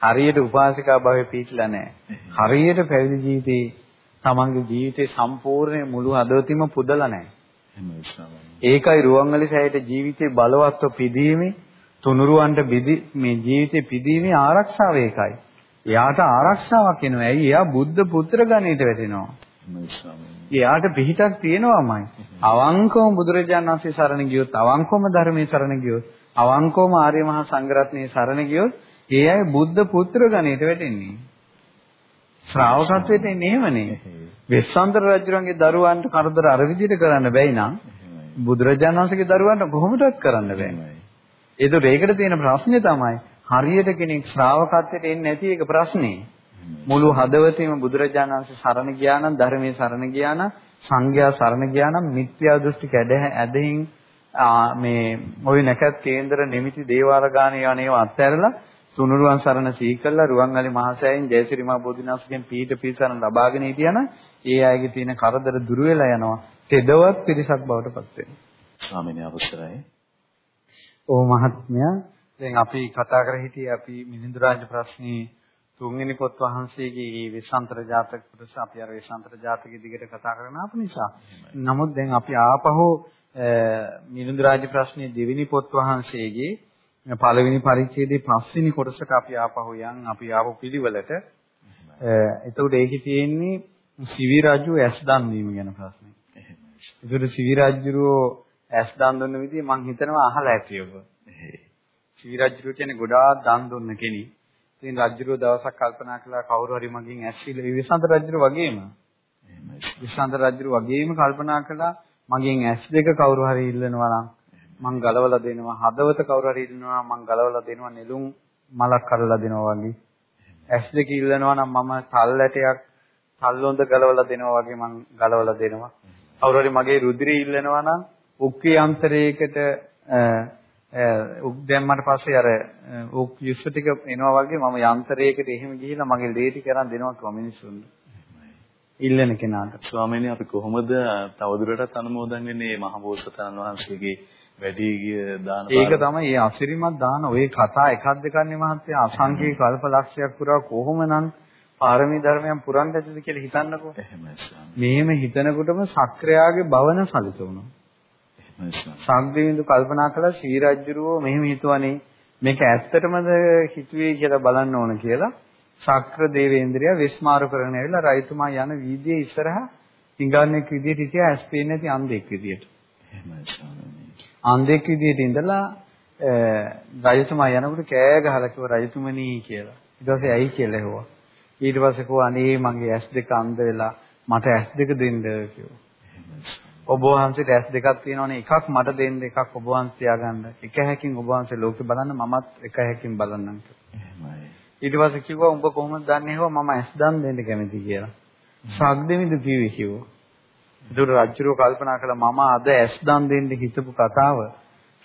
හරියට උපාසිකා භවයේ පිහිටලා නැහැ. හරියට පැවිදි ජීවිතේ තමන්ගේ ජීවිතේ සම්පූර්ණ මුළු හදවතින්ම පුදලා නැහැ. ඒකයි රුවන්වැලි සෑයට ජීවිතේ බලවත්ව පිදීමේ තුනුරුවන්ට මේ ජීවිතේ පිදීමේ ආරක්ෂාව ඒකයි. එයාට ආරක්ෂාවක් එනවා. ඇයි? එයා බුද්ධ පුත්‍ර ගණයට වැටෙනවා. එයාට පිහිටක් තියෙනවාමයි. අවංකවම බුදුරජාණන් වහන්සේ සරණ ගියොත්, අවංකවම ධර්මයේ සරණ ගියොත්, අවංකවම ආර්ය මහා සංඝරත්නයේ සරණ ගියොත්, ඒ අය බුද්ධ පුත්‍ර ගණයට වැටෙන්නේ. ශ්‍රාවකත්වයට එන්නේ එහෙමනේ. වෙස්සන්තර රජුරන්ගේ දරුවන්ට කරදර අර විදිහට කරන්න බැයි නම් බුදුරජාණන් වහන්සේගේ දරුවන්ට කොහොමදවත් කරන්න බෑ. ඒතකොට ඒකට තියෙන ප්‍රශ්නේ තමයි හරියට කෙනෙක් ශ්‍රාවකත්වයට එන්නේ නැති එක ප්‍රශ්නේ. මුළු හදවතින්ම බුදුරජාණන් වහන්සේ සරණ ගියා නම් ධර්මයේ සරණ ගියා නම් සංඝයා සරණ ගියා නම් මිත්‍යා දෘෂ්ටි කැඩ ඇදහින් මේ ওই නැකත් කේන්දර නිමිති දේවාල ගානේ යන්නේව අත්හැරලා තුනුරුවන් සරණ සීකල්ලා රුවන්වැලි මහසෑයෙන් ජයසිරි මහ බෝධිනාථගෙන් පීඨ පිළිසරණ ලබාගෙන හිටියනම් ඒ අයගේ තියෙන කරදර දුර වෙලා යනවා. තෙදවත් පිරිසක් බවට පත් වෙනවා. ස්වාමීන් අවසරයි. ඕ මහත්මයා දැන් අපි කතා කර හිටියේ අපි මිලිඳු රාජ ප්‍රශ්නේ තුන්වෙනි පොත් වහන්සේගේ මේ විසාන්තර ජාතක කොටස අපි අර විසාන්තර ජාතකයේ දිගට කතා කරන ආපු නිසා. නමුත් දැන් අපි ආපහු මිලිඳු රාජ ප්‍රශ්නේ දෙවෙනි පොත් වහන්සේගේ පළවෙනි පරිච්ඡේදයේ පස්වෙනි කොටසට අපි ආපහු යන් අපි ආපු පිළිවෙලට එතකොට ඒකේ තියෙන්නේ සිවි රජු ඇස් දන් දීම ගැන ප්‍රශ්නේ. එහෙමයි. ඒකට සිවි රජුරෝ ඇස් දන් දුන්න විදිහ මම හිතනවා අහලා ඇති ඔබ. සිවි රජුරෝ කියන්නේ ගොඩාක් දන් දුන්න කෙනෙක්. ඉතින් රජුරෝ දවසක් කල්පනා කළා කවුරු හරි මගෙන් ඇස් ඉල්ල විසන්ත රජුරෝ වගේම. එහෙමයි. විසන්ත රජුරෝ වගේම කල්පනා කළා මගෙන් ඇස් දෙක කවුරු හරි ඉල්ලනවා නම් මං ගලවලා දෙනවා. හදවත කවුරු හරි ඉන්නවා මං ගලවලා දෙනවා. නෙළුම් මලක් කරලා දෙනවා වගේ. ඇස් දෙක ඉල්ලනවා නම් මම තල් ඇටයක් තල් හොඳ ගලවලා දෙනවා වගේ මං ගලවලා දෙනවා. කවුරු හරි මගේ රුධිරය ඉල්ලනවා නම් උක්කේ යන්ත්‍රයකට උක් දැම්මට පස්සේ අර උක් යුස්ස ටික එනවා වගේ මම යන්ත්‍රයකට එහෙම ගිහිල්ලා මගේ ලේ ටික අරන් දෙනවා කිව්වා මිනිස්සුන්ට. ඉල්ලන කෙනාට. ස්වාමීනි අපි කොහොමද තවදුරටත් අනුමෝදන් වෙන්නේ මහබෝසතාණන් වහන්සේගේ වැඩි ගිය දාන ඒක තමයි මේ අසිරිමත් දාන. ඔය කතා එකක් දෙකන්නේ මහත්තයා. අසංඛ්‍ය කල්ප ලක්ෂයක් පුරා කොහොමනම් පාරමී ධර්මයන් පුරන්න ඇතිද කියලා හිතන්නකෝ. එහෙමයි මෙහෙම හිතනකොටම සක්‍රයාගේ භවන සලිත වුණා. එහෙමයි සංග්‍රේවින්දු කල්පනා කළා ශ්‍රී රජ්ජුරුවෝ මෙහෙම හිතුවනේ මේක ඇත්තටමද හිතුවේ කියලා බලන්න ඕන කියලා ශක්‍ර දේවේන්ද්‍රයා විස්මාරු කරගෙන ඇවිල්ලා රයිතුමා යන වීදියේ ඉස්සරහා ඉංගාන්නෙක් විදියට හිටියා ඇස් පේන්නේ නැති අන්ධෙක් විදියට. එහෙමයි. අන්ධෙක් විදියට ඉඳලා රජතුමා යනකොට කෑ ගහලා කිව්වා රජතුමනි කියලා. ඊට පස්සේ ඇයි කියලා ඇහුවා. ඊට පස්සේ කිව්වා අනේ මගේ ඇස් දෙක අන්ධ වෙලා මට ඇස් දෙක දෙන්න කිව්වා. ඔබ වහන්සේට ඇස් දෙකක් තියෙනවනේ එකක් මට දෙන්න එකක් ඔබ වහන්සේ තියාගන්න. එක හැකින් ඔබ වහන්සේ ලෝකේ බලන්න මමත් එක හැකින් බලන්නම් කිව්වා. ඊට පස්සේ කිව්වා උඹ කොහොමද දන්නේ හොව මම ඇස් දන් දෙන්න කැමති කියලා. ශබ්දෙමිද කිව්වේ කිව්වා. ඒකට රජුරෝ කල්පනා කළා මම අද ඇස් දන් දෙන්න හිතපු කතාව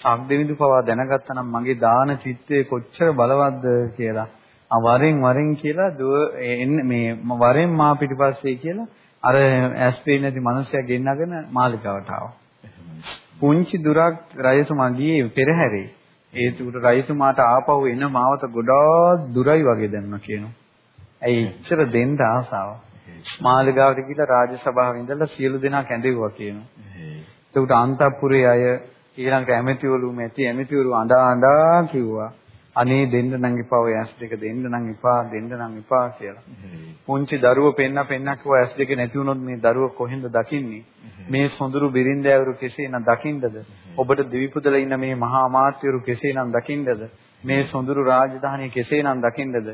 සම්දෙවිදු පවා දැනගත්තා නම් මගේ දාන චිත්තය කොච්චර බලවත්ද කියලා. ආ වරෙන් වරෙන් කියලා දුව මේ වරෙන් මා පිටිපස්සේ කියලා අර ඇස් පේන්නේ නැති මිනිස්සයා ගෙන්නගෙන මාලිකාවට ආවා. පුංචි දුරක් රජතුමා ගියේ පෙරහැරේ. ඒ තුර රජතුමාට ආපහු එන මාවත ගොඩාක් දුරයි වගේ දැනුණා කියනවා. ඇයි ඉච්චර දෙන්න ආසාව? මාළිගාවට ගිහිල්ලා රාජ සභාවේ ඉඳලා සියලු දෙනා කැඳෙව්වා කියනවා. එතකොට අන්තපුරේ අය ඊළඟට ඇමතිවරු මැති ඇමතිවරු අඬා අඬා කිව්වා අනේ දෙන්න නම් එපා ඔය ඇස් දෙක දෙන්න නම් එපා දෙන්න නම් එපා කියලා. පුංචි දරුවෝ පෙන්න පෙන්න කිව්වා ඇස් දෙක නැති වුණොත් මේ දරුවෝ කොහෙන්ද දකින්නේ? මේ සොඳුරු බිරින්දෑවරු කෙසේනම් දකින්නද? ඔබට දිවිපුදලා ඉන්න මේ මහා අමාත්‍යවරු කෙසේනම් දකින්නද? මේ සොඳුරු රාජධානිය කෙසේනම් දකින්නද?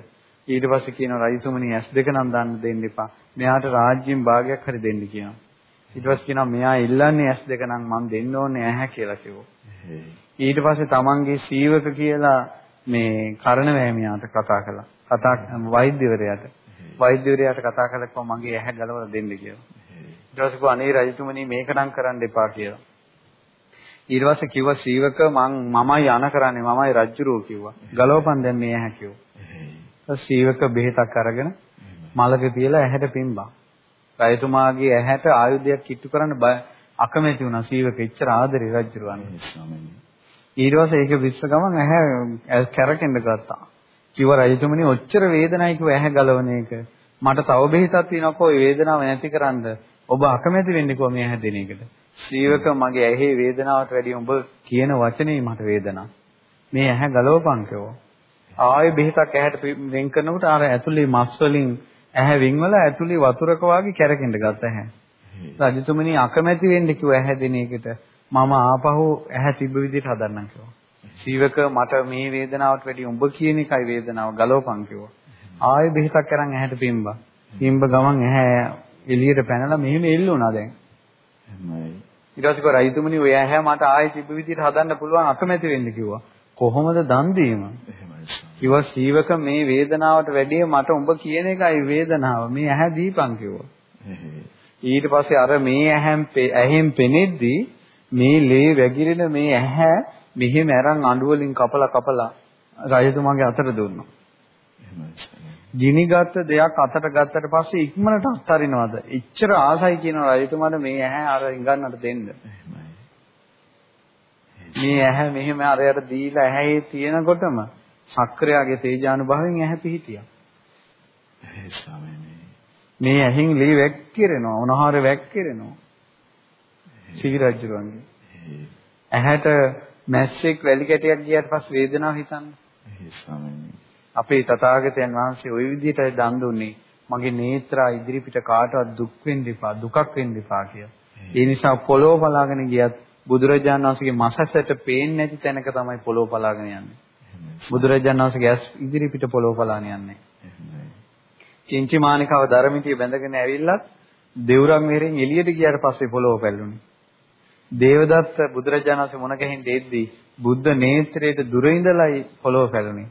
ඊට පස්සේ කියනවා රයිතුමනි ඇස් දෙක නම් දාන්න දෙන්න එපා. මෙයාට රාජ්‍යයෙන් භාගයක් හරි දෙන්න කියනවා. ඊට පස්සේ කියනවා මෙයා ඉල්ලන්නේ ඇස් දෙක නම් මම දෙන්න ඕනේ ඇහැ කියලා කිව්වා. ඊට පස්සේ තමන්ගේ සීවක කියලා මේ කරණවැමියාට කතා කළා. කතා වෛද්‍යවරයාට. වෛද්‍යවරයාට කතා කළා මගේ ඇහැ ගලවලා දෙන්න කියලා. ඊට පස්සේ කිව්වා අනේ රජතුමනි මේක නම් කරන්න එපා කියලා. ඊට පස්සේ කිව්වා ශ්‍රීවක මං මමයි අන කරන්නේ මමයි රජ්ජුරුව කිව්වා. ගලවපන් දැන් මේ ඇහැ කිව්වා. ශ්‍රීවක බෙහෙතක් අරගෙන මලක තියලා ඇහැට පිම්බා. රජතුමාගේ ඇහැට ආයුධයක් කිට්ටු කරන්න අකමැති වුණා ශ්‍රීවක එච්චර ආදරේ රජ්ජුරුවන්. ඊට පස්සේ ඒක විශ්ව ගමන් ඇහැ කැරකෙන්න ගත්තා. කිව්ව රජතුමනි ඔච්චර වේදනයි කිව්ව ඇහැ ගලවන එක. මට තව බෙහෙතක් තියෙනවා කොයි වේදනාව නැතිකරන්න. ඔබ අකමැති වෙන්නේ කොහොම ඇහැ දෙන එකට. ශ්‍රීවක මගේ ඇහි වේදනාවට වැඩිය උඹ කියන වචනේ මට වේදනාවක්. මේ ඇහැ ගලවපන් කිව්වා. ආයෙ බෙහෙතක් ඇහැට වෙන් කරනකොට අර ඇතුලේ මස් වලින් ඇහැ වින්වල ඇතුලේ වතුරක වාගේ කැරකෙන්න ගත්ත ඇහැ. රජතුමනි අකමැති වෙන්න කිව්ව ඇහැ දෙන එකට. මම ආපහු ඇහැ තිබ්බ විදිහට හදන්නම් කිව්වා. සීවක මට මේ වේදනාවට වැඩි උඹ කියන එකයි වේදනාව ගලවපන් කිව්වා. ආයෙ බෙහෙතක් අරන් ඇහැට පිම්බා. පිම්බ ගමන් ඇහැ එළියට පැනලා මෙහෙම එල්ලුණා දැන්. එහෙමයි. ඊට පස්සේ කෝ රයිතුමනි ඔය ඇහැ මට ආයෙ තිබ්බ විදිහට හදන්න පුළුවන් අකමැති වෙන්න කිව්වා. කොහොමද දන් දීම? කිව්වා සීවක මේ වේදනාවට වැඩිය මට උඹ කියන එකයි වේදනාව. මේ ඇහැ දීපන් කිව්වා. ඊට පස්සේ අර මේ ඇහෙන් ඇහෙන් පෙනෙද්දී මේ ලේ වැగిරෙන මේ ඇහැ මෙහෙම අරන් අඬු වලින් කපලා කපලා රජතුමාගේ අතට දුන්නා. ගිනිගත් දෙයක් අතට ගත්තට පස්සේ ඉක්මනට අත්හරිනවද? එච්චර ආසයි කියන රජතුමාට මේ ඇහැ අර ඉඟන්නට දෙන්න. මේ ඇහැ මෙහෙම අරයට දීලා ඇහැේ තියෙනකොටම සක්‍රයාගේ තේජානුභවයෙන් ඇහැ පිහිටියා. මේ ඇහෙන් ලී වැක්කිරෙනවා, උනහාර වැක්කිරෙනවා. සිවි රජුරන්ගේ. ඇහැට මැස්සෙක් වැලි කැටයක් ගියාට පස්සේ වේදනාව හිතන්නේ. අපේ තථාගතයන් වහන්සේ ওই විදිහට දන් දුන්නේ මගේ නේත්‍රා ඉදිරිපිට කාටවත් දුක් වෙන්න එපා දුකක් වෙන්න එපා කියලා. ඒ නිසා පොළොව බලාගෙන ගියත් බුදුරජාණන් වහන්සේගේ මසසට පේන්නේ නැති තැනක තමයි පොළොව බලාගෙන යන්නේ. බුදුරජාණන් වහන්සේගේ ඇස් ඉදිරිපිට පොළොව බලාගෙන යන්නේ. චින්චි මානිකාව ධර්මිතිය බැඳගෙන ඇවිල්ලත් දෙවුරන් මෙහෙරින් එළියට ගියාට පස්සේ පොළොව පැල්ලුනේ. දේවදත්ත බුදුරජාණන් වහන්සේ මුණ ගැහින් දෙද්දී බුද්ධ නේත්‍රයේ දුර ඉඳලයි පොළොව පැලුනේ.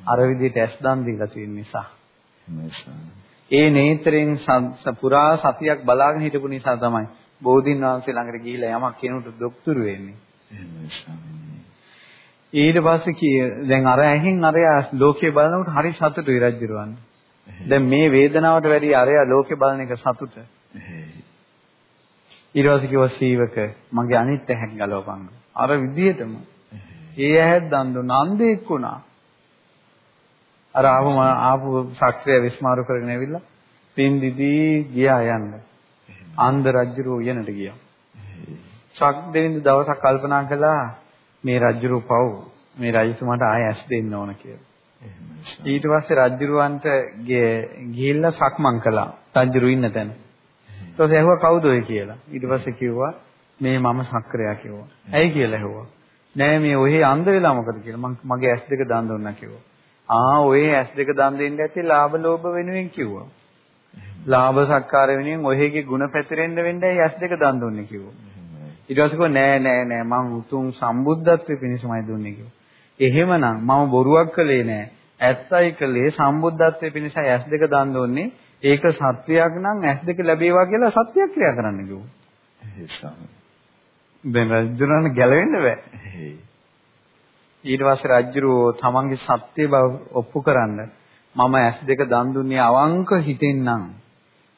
අර විදිහට ඇස් දන් දීලා තියෙන නිසා. ඒ නේත්‍රයෙන් පුරා සතියක් බලාගෙන හිටපු නිසා තමයි බෝධින් වහන්සේ ළඟට ගිහිලා යමක් කෙනෙකුට දොක්තුරු වෙන්නේ. ඊට පස්සේ කී දැන් අර ඇහෙන් අරයා ලෝකේ බලනකොට හරි සතුටුයි රජුරවන්න. දැන් මේ වේදනාවට වැඩි අරයා ලෝකේ බලන එක සතුට. ඊට පස්සේ කිව්වා සීවක මගේ අනිත් ඇහැක් ගලවපන්. අර විදිහටම ඒ ඇහැත් දන් දුන්නා අන්ධෙක් වුණා. අර ආපු ආපු සක්‍රිය විස්මාරු කරගෙන ඇවිල්ලා පින් දිදී ගියා යන්න. අන්ධ රජුරෝ උයනට ගියා. ශක් දෙවිඳ දවසක් කල්පනා කළා මේ රජුරෝ පව් මේ රජතුමාට ආය ඇස් දෙන්න ඕන කියලා. ඊට පස්සේ රජුරවන්ට ගිහිල්ලා සක්මන් කළා. රජුරු ඉන්න තැන. ඊට පස්සේ ඇහුවා කවුද ඔය කියලා. ඊට පස්සේ කිව්වා මේ මම සක්‍රයා කිව්වා. ඇයි කියලා ඇහුවා. නෑ මේ ඔහේ අන්ධ වෙලා මොකද කියලා. මං මගේ ඇස් දෙක දන් දුන්නා කිව්වා. ආ ඔය ඇස් දෙක දන් දෙන්න ඇති ලාභ ලෝභ වෙනුවෙන් කිව්වා. ලාභ සත්කාර වෙනුවෙන් ඔහෙගේ ಗುಣ පැතිරෙන්න වෙන්නයි ඇස් දෙක දන් දුන්නේ කිව්වා. ඊට පස්සේ කිව්වා නෑ නෑ නෑ මං උතුම් සම්බුද්ධත්වෙ පිණිසමයි දුන්නේ කිව්වා. එහෙමනම් මම බොරුවක් කළේ නෑ. ඇත්තයි කළේ සම්බුද්ධත්වයේ පිණිසයි ඇස් දෙක දන් දුන්නේ. ඒක සත්‍යයක් නම් ඇස් දෙක ලැබේවා කියලා සත්‍යයක් ක්‍රියා කරන්න කිව්වා. දැන් රජුණන් ගැලවෙන්න බෑ. ඊට පස්සේ රජුරෝ තමන්ගේ සත්‍ය බව ඔප්පු කරන්න මම ඇස් දෙක දන් දුන්නේ අවංක හිතෙන්නම්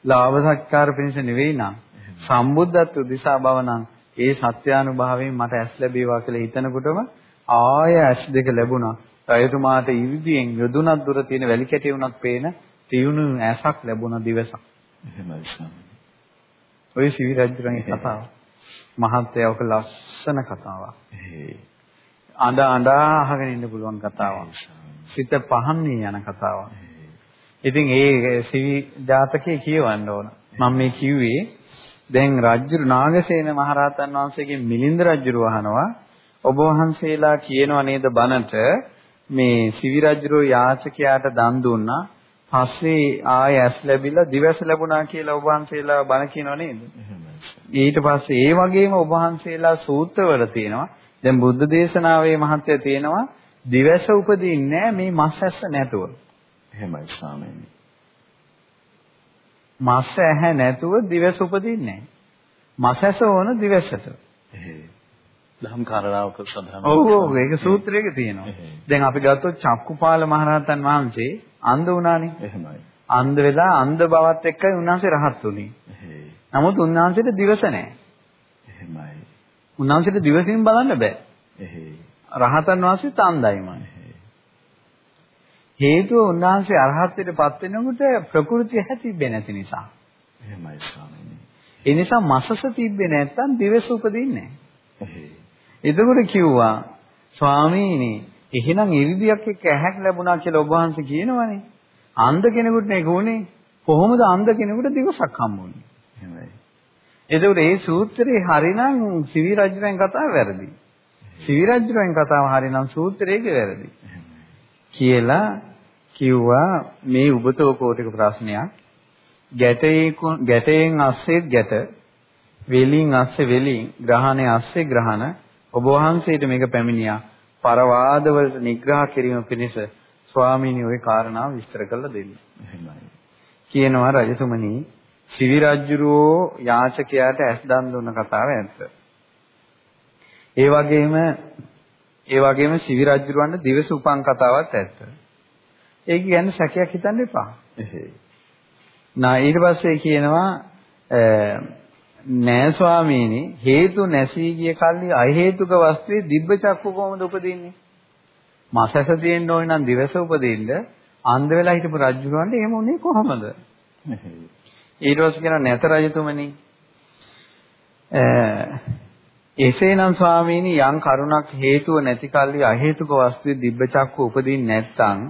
ලාභ සත්කාර පිණිස නෙවෙයි නම් සම්බුද්ධත්ව දිසා බව නම් ඒ සත්‍යානුභාවයෙන් මට ඇස් ලැබේවා කියලා හිතනකොටම ආය ඇස් දෙක ලැබුණා. රජතුමාට ඉර්ධියෙන් යොදුනක් දුර තියෙන වැලි කැටේ උනක් පේන තියුණු ඇසක් ලැබුණ දිවසක්. එහෙමයි ස්වාමී. ඔය සිවි රජුගේ කතාව. මහත්ය ඔක ලස්සන කතාවක්. අඬ අඬ අහගෙන ඉන්න පුළුවන් කතාවක්. සිත පහන්නේ යන කතාවක්. ඉතින් ඒ සිවි ජාතකයේ කියවන්න ඕන. මම මේ කිව්වේ දැන් රජු නාගසේන මහරහතන් වහන්සේගෙන් මිලින්ද රජු වහනවා ඔබ වහන්සේලා කියනවා නේද බණට මේ සිවි රජුරෝ යාචකයාට දන් දුන්නා පස්සේ ආය ඇස් ලැබිලා දිවස් ලැබුණා කියලා ඔබ වහන්සේලා බණ කියනව නේද? ඊට පස්සේ ඒ වගේම ඔබ වහන්සේලා සූත්‍රවල තියෙනවා. දැන් බුද්ධ දේශනාවේ මහත්ය තියෙනවා දිවස උපදින්නේ මේ මස් ඇස්ස නැතුව. එහෙමයි ස්වාමීනි. මස් ඇහැ නැතුව දිවස උපදින්නේ මස් ඇස ඕන දිවසට. එහෙයි. දහම් කාරණාවක සඳහන් ඔව් ඔව් ඒක සූත්‍රයක තියෙනවා. දැන් අපි ගත්තොත් චක්කුපාල මහරහතන් වහන්සේ අන්ධ වුණානේ. එහෙමයි. අන්ධ වෙලා අන්ධ බවත් එක්කයි උන්වහන්සේ රහත්. එහෙයි. නමුත් උන්වහන්සේට දිවස නැහැ. එහෙමයි. උන්වහන්සේට දිවසින් බලන්න බෑ. එහෙයි. රහතන් වහන්සේත් අන්ධයිමයි. හේතුව උන්වහන්සේ අරහත්ත්වයටපත් වෙනකොට ප්‍රകൃතිය හැතිබෙන්නේ නැති නිසා. එහෙමයි ස්වාමීනි. ඒ නිසා මසස තිබ්බේ නැත්තම් දිවස උපදින්නේ නැහැ. එතකොට කිව්වා ස්වාමීනි එහෙනම් ඉරිදියක් එක්ක ඇහැක් ලැබුණා කියලා ඔබ වහන්සේ කියනවනේ. අන්ධ කෙනෙකුට නේ ගුණේ. කොහොමද අන්ධ කෙනෙකුට දිවසක් හම්බුනේ? එහෙමයි. එතකොට මේ සූත්‍රේ හරිනම් සිවි රජුගෙන් කතාව වැරදි. සිවි රජුගෙන් කතාව හරිනම් සූත්‍රයේක වැරදි. කියලා කිව්වා මේ උබතෝ කෝටික ප්‍රශ්නයක්. ගැටේ ගැටයෙන් අස්සේ ගැට වෙලින් අස්සේ වෙලින් ග්‍රහණේ අස්සේ ග්‍රහණ ඔබ වහන්සේට මේක පැමිණියා පරවාද වලට නිග්‍රහ කිරීම පිණිස ස්වාමීනි ওই කාරණාව විස්තර කරලා දෙන්න. එහෙමයි. කියනවා රජතුමනි සිවි රජුරෝ යාචකයාට ඇස් දන් දුන්න කතාව ඇත්ත. ඒ වගේම ඒ වගේම සිවි රජුරවන්ට දිවස උපන් කතාවත් ඇත්ත. ඒක ගැන සැකයක් හිතන්න එපා. නා ඊට පස්සේ කියනවා නෑ ස්වාමීනි හේතු නැසී ගිය කල්ලි අහේතුක වස්තුවේ දිබ්බ චක්කු කොහොමද උපදින්නේ? මාසස තියෙන්න ඕනේ නම් දිවස උපදින්න අන්ධ වෙලා හිටපු රජුරවන්ට එහෙම උනේ කොහොමද? ඊට පස්සේ කියනවා නැත රජතුමනි එසේනම් ස්වාමීනි යම් කරුණක් හේතුව නැති කල්ලි අහේතුක වස්තුවේ දිබ්බ චක්කු උපදින්නේ නැත්නම්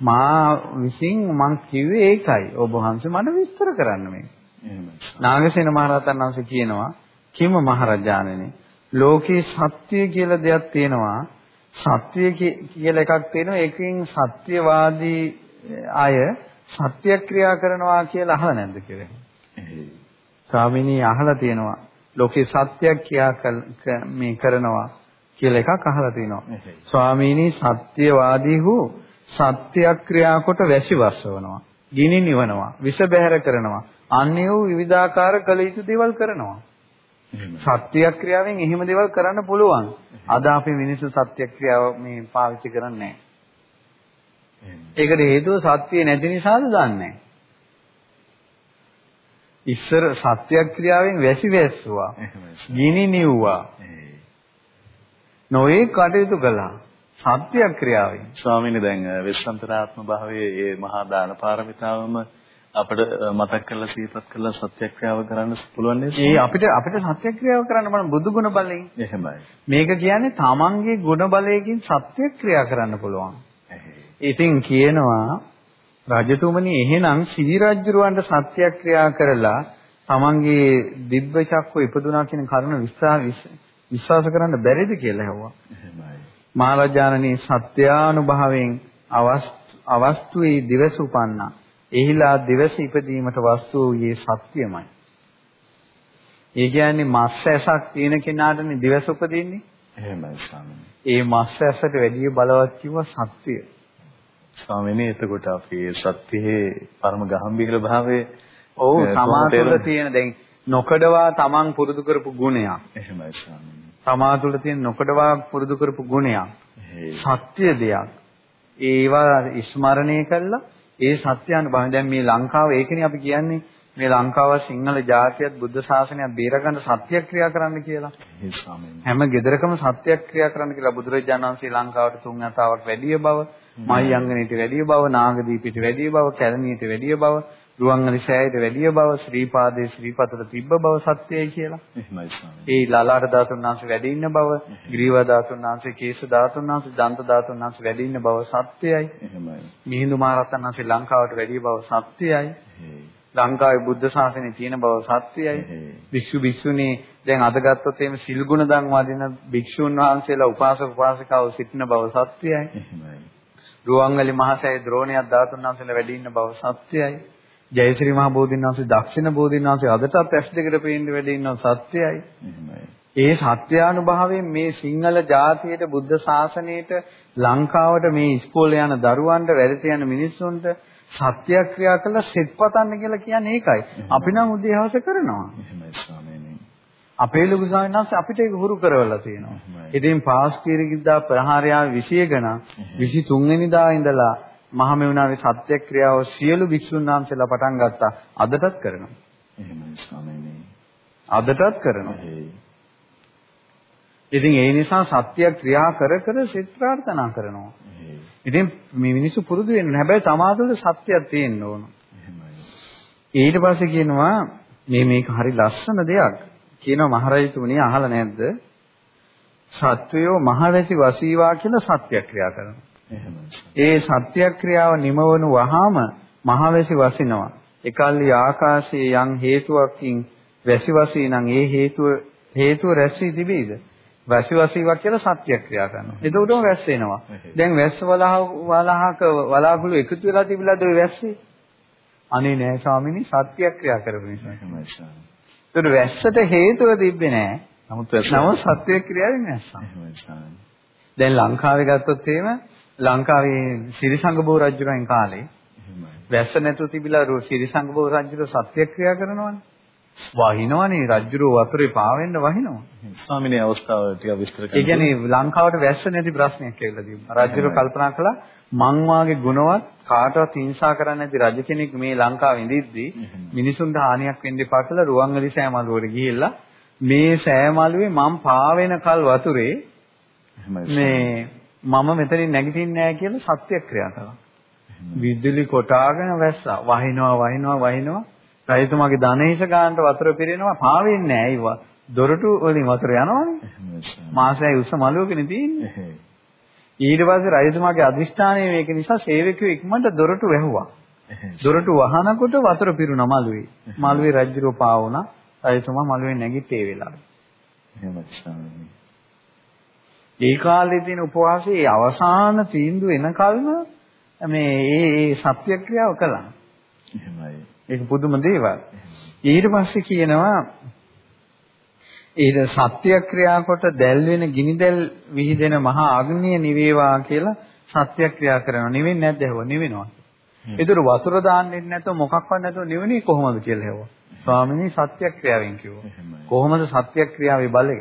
මා විසින් මං කිව්වේ ඒකයි. ඔබ වහන්සේ මට විස්තර කරන්න මේ. නාගසේන මහරහතන් වහන්සේ කියනවා කිම මහරජාණෙනි ලෝකේ සත්‍ය කියලා දෙයක් තියෙනවා. සත්‍ය කියලා එකක් තියෙනවා. ඒකෙන් සත්‍යවාදී අය සත්‍යක්‍රියා කරනවා කියලා අහලා නැද්ද කියලා. ස්වාමීනි අහලා තියෙනවා. ලෝකේ සත්‍යයක් කියා මේ කරනවා කියලා එකක් අහලා තිනවා. ස්වාමීනි සත්‍යවාදී වූ සත්‍යක්‍රියා කොට වැසි වස්සවනවා. ගිනි නිවනවා. විස බැහැර කරනවා. අන්‍ය වූ විවිධාකාර කළ යුතු දේවල් කරනවා. සත්‍යක්‍රියාවෙන් එහෙම දේවල් කරන්න පුළුවන්. අද අපි මිනිස්සු සත්‍යක්‍රියාව මේ පාවිච්චි කරන්නේ. ඒකට හේතුව සත්‍ය නැති නිසාද දන්නේ ඉස්සර සත්‍යක්‍රියාවෙන් වැසි වැස්සුවා. ගිනි නිව්වා. නොයේ කටයුතු කළා. සත්‍යක්‍රියාවෙන්. ස්වාමීනි දැන් විශ්වන්තරාත්ම භාවයේ මේ මහා දාන පාරමිතාවම අපිට මතක් කරලා සිහිපත් කරලා සත්‍යක්‍රියාව කරන්න පුළුවන් නේද? ඒ අපිට අපිට සත්‍යක්‍රියාව කරන්න බෑ බුදු ගුණ බලයෙන්. එහෙමයි. මේක කියන්නේ තමන්ගේ ගුණ බලයෙන් සත්‍යක්‍රියා කරන්න පුළුවන්. ඉතින් කියනවා රජතුමනි එහෙනම් සිහි රජුරවන්ට සත්‍යක්‍රියා කරලා තමන්ගේ දිබ්බ චක්කෝ ඉපදුනා කියන කරුණ විශ්වාස කරන්න බැරිද කියලා ඇහුවා. එහෙමයි. මහරජාණනි සත්‍යානුභවයෙන් අවස්තුවේ දිවස උපන්නා. එහිලා දිවස ඉපදීමට වස්තු වූයේ සත්‍යමයි. ඒ කියන්නේ මස් ඇසක් තියෙන කෙනාටනේ දිවස උපදින්නේ. එහෙමයි ස්වාමීනි. ඒ මස් ඇසට වැඩිය බලවත් කිව්ව සත්‍යය. ස්වාමීනි එතකොට අපි සත්‍යෙහි පරම ගාම්භීර භාවයේ ඔව් තමා තුළ තියෙන දැන් නොකඩවා තමන් පුරුදු කරපු ගුණයක්. එහෙමයි ස්වාමීනි. තමා තුළ තියෙන නොකඩවා පුරුදු කරපු ගුණයක්. සත්‍ය දෙයක්. ඒවා ස්මරණය කළා ඒ සත්‍යානුභවය දැන් මේ ලංකාව ඒකනේ අපි කියන්නේ මේ ලංකාව සිංහල ජාතියත් බුද්ධ ශාසනයත් බේරගන්න සත්‍යක්‍රියා කරන්න කියලා. හැම ගෙදරකම සත්‍යක්‍රියා කරන්න කියලා බුදුරජාණන් වහන්සේ ලංකාවට තුන් අතාවක් වැඩිය බව, මහියංගනීට වැඩිය බව, නාගදීපිට වැඩිය බව, කැලණියට වැඩිය බව, රුවන්වැලි සෑයට වැඩිය බව, ශ්‍රීපාදයේ ශ්‍රීපතට තිබ්බ බව සත්‍යයි කියලා. එහෙමයි ස්වාමී. ඒ ලලාට ධාතුන් වහන්සේ වැඩි ඉන්න බව, ග්‍රීව ධාතුන් වහන්සේ, කේශ ධාතුන් වහන්සේ, දන්ත ධාතුන් වහන්සේ වැඩි ඉන්න බව සත්‍යයි. එහෙමයි. මිහිඳු මහරහතන් වහන්සේ ලංකාවට වැඩි බව සත්‍යයි. ලංකාවේ බුද්ධ ශාසනය තියෙන බව සත්‍යයි. භික්ෂු භික්ෂුණී දැන් අද ගත්තොත් එහෙම සිල් ගුණ දන් වදින භික්ෂුන් වහන්සේලා උපාසක උපාසිකාව සිටින බව සත්‍යයි. එහෙමයි. රුවන්වැලි මහසෑය ද්‍රෝණියක් ධාතුන් වහන්සේලා වැඩි ඉන්න බව සත්‍යයි. ජයශ්‍රී මහ බෝධින් වහන්සේ දක්ෂිණ බෝධින් වහන්සේ අදටත් ඇස් දෙකට පේන්න වැඩි ඉන්නවා සත්‍යයි. එහෙමයි. ඒ සත්‍යානුභවයෙන් මේ සිංහල ජාතියට බුද්ධ ශාසනයට ලංකාවට මේ ඉස්කෝලේ යන දරුවන්ට වැඩට යන මිනිස්සුන්ට සත්‍යක්‍රියා කළා සෙත් පතන්න කියලා කියන්නේ ඒකයි. අපි නම් උදේ හවස කරනවා. එහෙමයි ස්වාමීනි. අපේ ලොකු ස්වාමීන් වහන්සේ අපිට ඒක හුරු කරවලා තියෙනවා. ඉතින් පාස් කීරකිද්දා ප්‍රහාරයාව 20 ගණන් 23 වෙනිදා ඉඳලා මහමෙවුනාවේ සත්‍යක්‍රියාව සියලු භික්ෂුන් වහන්සේලා පටන් ගත්තා. අදටත් කරනවා. එහෙමයි ස්වාමීනි. අදටත් කරනවා. ඉතින් ඒ නිසා සත්‍ය ක්‍රියා කර කර සිත ප්‍රාර්ථනා කරනවා. ඉතින් මේ මිනිස්සු පුරුදු වෙන්න හැබැයි තමාතුල සත්‍යයක් තියෙන්න ඕන. ඊට පස්සේ කියනවා මේ මේක හරි ලස්සන දෙයක්. කියනවා මහරජතුමනි අහලා නැද්ද? සත්වයෝ මහරැසි වසීවා කියලා සත්‍යක්‍රියා කරනවා. ඒ සත්‍යක්‍රියාව නිමවනු වහාම මහවැසි වසිනවා. එකල්ලි ආකාශයේ යම් හේතුවකින් වැසි වසී නම් ඒ හේතුව හේතුව රැස් වී තිබෙයිද? වැසි වසීවක් කියලා සත්‍යක්‍රියා කරනවා. එතකොටම වැස්ස එනවා. දැන් වැස්ස වලහ වලහක වලාකුළු එකතු වෙලා තිබිලාද ඔය වැස්සේ? අනේ නෑ ස්වාමිනී සත්‍යක්‍රියා කරපු නිසා. ඒතර වැස්සට හේතුව තිබ්බේ නෑ. නමුත් නම සත්‍යක්‍රියාවෙන් වැස්සා. දැන් ලංකාවේ ගත්තොත් එහෙම ලංකාවේ සිරිසංග බෝ රජුගෙන් කාලේ වැස්ස නැතුව තිබිලා සිරිසංග බෝ රජුට සත්‍යක්‍රියා කරනවනේ. වහිනවනේ රජුරෝ වතුරේ පාවෙන්න වහිනවා. ස්වාමිනේ අවස්ථාව ටික විස්තර කරන්න. ඒ කියන්නේ ලංකාවට වැස්ස නැති ප්‍රශ්නයක් කියලා තිබුණා. රජුරෝ කල්පනා කළා මං වාගේ ගුණවත් කාටවත් හිංසා කරන්නේ නැති රජ කෙනෙක් මේ ලංකාවේ ඉඳිද්දී මිනිසුන්ට හානියක් වෙන්න එපා කියලා රුවන්වැලි සෑමලුවට ගිහිල්ලා මේ සෑමලුවේ මං පාවෙන කල් වතුරේ මේ මම මෙතනින් නැගිටින්නේ නැහැ කියලා සත්‍යක්‍රියා කළා. විදුලි කොටාගෙන වැස්සා. වහිනවා වහිනවා වහිනවා රජතුමාගේ ධනේශ ගානට වතුර පිරෙනවා පාවෙන්නේ නැහැ ඒවා. දොරටු වලින් වතුර යනවනේ. මාසයයි උස මළුවකනේ තියෙන්නේ. ඊට පස්සේ රජතුමාගේ අදිෂ්ඨානය මේක නිසා සේවකයෝ ඉක්මනට දොරටු වැහුවා. දොරටු වහනකොට වතුර පිරුණා මළුවේ. මළුවේ රජුරෝ පාවුණා. රජතුමා මළුවේ නැගිටේ වෙලාවේ. එහෙමයි. ඒ කාලේ තියෙන උපවාසයේ අවසාන තීන්දුව එනකල්ම මේ ඒ ඒ සත්‍යක්‍රියාව කළා. එහෙමයි. ඒක පුදුම දේවල්. ඊට පස්සේ කියනවා ඊට සත්‍යක්‍රියා කොට දැල් වෙන ගිනි දැල් විහිදෙන මහා අග්නිය නිවේවා කියලා සත්‍යක්‍රියා කරනවා. නිවෙන්නේ නැද්ද එහෙම? නිවෙනවා. ඒතර වතුර දාන්නේ නැතුව මොකක්වත් නැතුව නිවෙන්නේ කොහොමද කියලා හෙව්වා. ස්වාමිනී සත්‍යක්‍රියාවෙන් කිව්වා. කොහොමද සත්‍යක්‍රියාවේ බලය?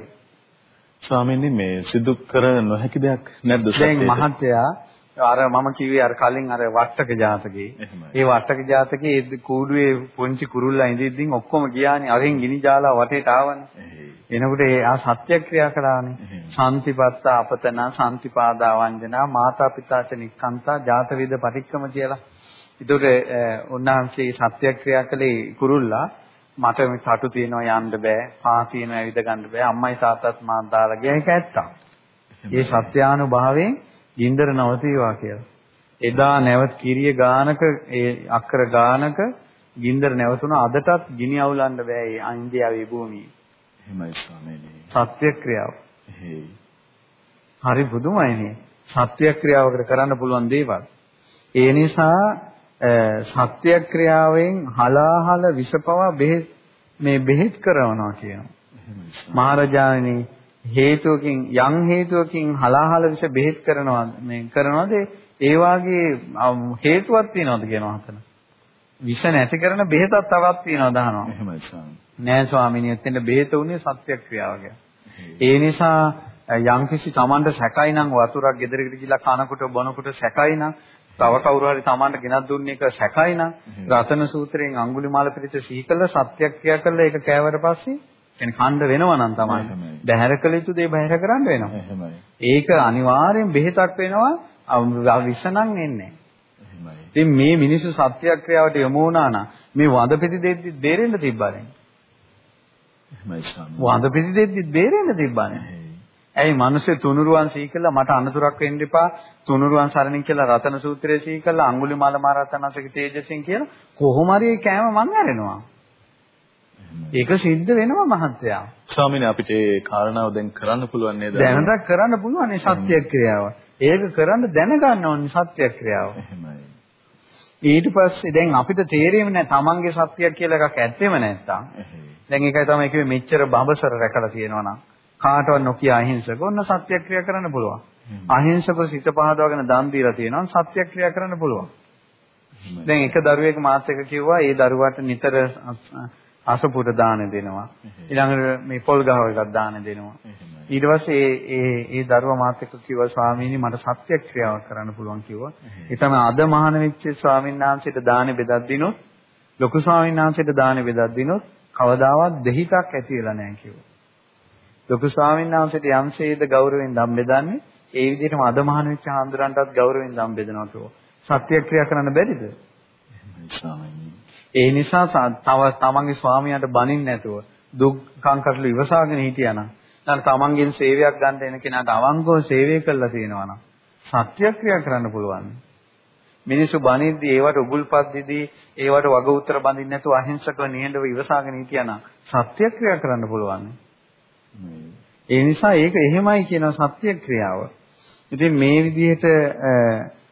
ස්වාමීනි මේ සිදු කර නොහැකි දෙයක් නැද්ද දැන් මහත්තයා අර මම කිව්වේ අර කලින් අර වට්ටක ජාතකේ. ඒ වට්ටක ජාතකේ කූඩුවේ පුංචි කුරුල්ලා ඉඳිද්දින් ඔක්කොම ගියානේ අරෙන් ගිනි ජාලා වටේට ආවනේ. එනකොට ඒ ආ සත්‍යක්‍රියා කළානේ. සම්තිපත්ත අපතන සම්තිපාදා වන්දනා මාතා පිතාච නික්කන්තා ජාත වේද පටික්කම කියලා. ඒතකොට උන්වහන්සේ සත්‍යක්‍රියා කළේ කුරුල්ලා මට මේ කටු තියෙනවා යන්න බෑ, පා තියෙනවා ඇවිද ගන්න බෑ, අම්මයි තාත්තත් මාත් දාලා ගියා ඒක ඇත්ත. ඒ සත්‍යානුභාවයෙන් ගින්දර නවතිවා කියලා. එදා නැවත කිරිය ගානක ඒ අක්කර ගානක ගින්දර නැවතුණා අදටත් ගිනි අවුලන්න බෑ ඒ ඉන්දියාවේ භූමියේ. එහෙමයි ස්වාමීනි. සත්‍යක්‍රියාව. හරි පුදුමයිනේ. සත්‍යක්‍රියාවකට කරන්න පුළුවන් දේවල්. ඒ නිසා සත්‍යක්‍රියාවෙන් හලාහල විෂපවා බෙහෙත් මේ බෙහෙත් කරනවා කියනවා. මහරජාණනි හේතුවකින් යම් හේතුවකින් හලාහල විස බෙහෙත් කරනවා මේ කරනවාද ඒ වාගේ හේතුවක් තියනවද කියනවා හතන. විෂ නැති කරන බෙහෙතක් තවත් තියනවා දහනවා. එහෙමයි ස්වාමී. නෑ ස්වාමීනි එතෙන්ද බෙහෙත උනේ සත්‍යක්‍රියාව ඒ නිසා යම්කිසි Tamanට සැකයි නම් වතුරක් ගෙදරකට ගිහලා කනකොට බොනකොට සැකයි නම් තව කවුරු හරි Tamanට ගෙනත් දුන්නේ එක සැකයි නම් රතන සූත්‍රයෙන් අඟුලිමාල පිළිච්ච සිහි කළ සත්‍යක්‍රියා කළා ඒක කෑවට පස්සේ කියන්නේ ඛණ්ඩ වෙනවා නම් තමයි. බහැර කළ යුතු දේ බහැර කරන්න වෙනවා. ඒක අනිවාර්යෙන් බෙහෙතක් වෙනවා විසනම් එන්නේ. ඉතින් මේ මිනිස්සු සත්‍යක්‍රියාවට යොමු වුණා නම් මේ වඳ පිටි දෙද්දි බේරෙන්න තිබ්බනේ. වඳ පිටි දෙද්දි බේරෙන්න තිබ්බනේ. ඇයි මිනිස්සු තුනුරුවන් සීකලා මට අනතුරක් වෙන්න එපා තුනුරුවන් සරණින් කියලා රතන සූත්‍රයේ සීකලා අඟුලිමාල මහරහතන්සේගේ තේජසින් කියලා කොහොම හරි කෑම මං ඇරෙනවා. ඒක සිද්ධ වෙනවා මහත්තයා. ස්වාමීනි අපිට ඒ කාරණාව දැන් කරන්න පුළුවන් නේද? දැනට කරන්න පුළුවන් මේ සත්‍යක්‍රියාව. ඒක කරන්න දැනගන්න ඕනේ සත්‍යක්‍රියාව. එහෙමයි. ඊට පස්සේ දැන් අපිට තේරෙන්නේ නැහැ තමන්ගේ සත්‍යයක් කියලා එකක් ඇත්තෙම නැත්තම්. දැන් ඒකයි තමයි කිව්වේ මෙච්චර බඹසර රැකලා තියෙනවා නම් කාටවත් නොකිය අහිංසක ඔන්න සත්‍යක්‍රියා කරන්න පුළුවන්. අහිංසක සිත පහදවගෙන දන් දීලා තියෙනවා සත්‍යක්‍රියා කරන්න පුළුවන්. දැන් එක දරුවෙක් මාත් එක කිව්වා ඒ දරුවාට නිතර අසපුර දාන දෙනවා. ඊළඟට මේ පොල් ගහව එකක් දාන දෙනවා. ඊට පස්සේ ඒ ඒ ඒ දරුවා මාත් එක්ක කිව්වා ස්වාමීනි මට සත්‍යක්‍රියාවක් කරන්න පුළුවන් කිව්වා. ඒ තමයි අද මහාන වෙච්ච ස්වාමීන් වහන්සේට දානේ බෙදක් දිනොත් ලොකු ස්වාමීන් වහන්සේට දානේ බෙදක් දිනොත් කවදාවත් දෙහිතක් ඇති වෙලා නැහැ කිව්වා. ලොකු ස්වාමීන් වහන්සේට යම්සේද ගෞරවයෙන් දම් බෙදන්නේ ඒ විදිහටම අද මහාන වෙච්ච හාමුදුරන්ටත් ගෞරවයෙන් දම් බෙදනවා කිව්වා. සත්‍යක්‍රියා කරන්න බැරිද? ඒ නිසා තව තමන්ගේ ස්වාමියාට බනින්න නැතුව දුක් කංකටළු ඉවසාගෙන හිටියානම් නැත්නම් තමන්ගෙන් සේවයක් ගන්න එන කෙනාට අවංකව සේවය කළා තියෙනවා නම් සත්‍යක්‍රියා කරන්න පුළුවන්. මිනිස්සු බනිද්දී ඒවට උගුල්පත් දිදී ඒවට වග උත්තර බඳින්න නැතුව අහිංසකව නිහඬව ඉවසාගෙන හිටියානම් සත්‍යක්‍රියා කරන්න පුළුවන්. ඒ නිසා ඒක එහෙමයි කියන සත්‍යක්‍රියාව. ඉතින් මේ විදිහට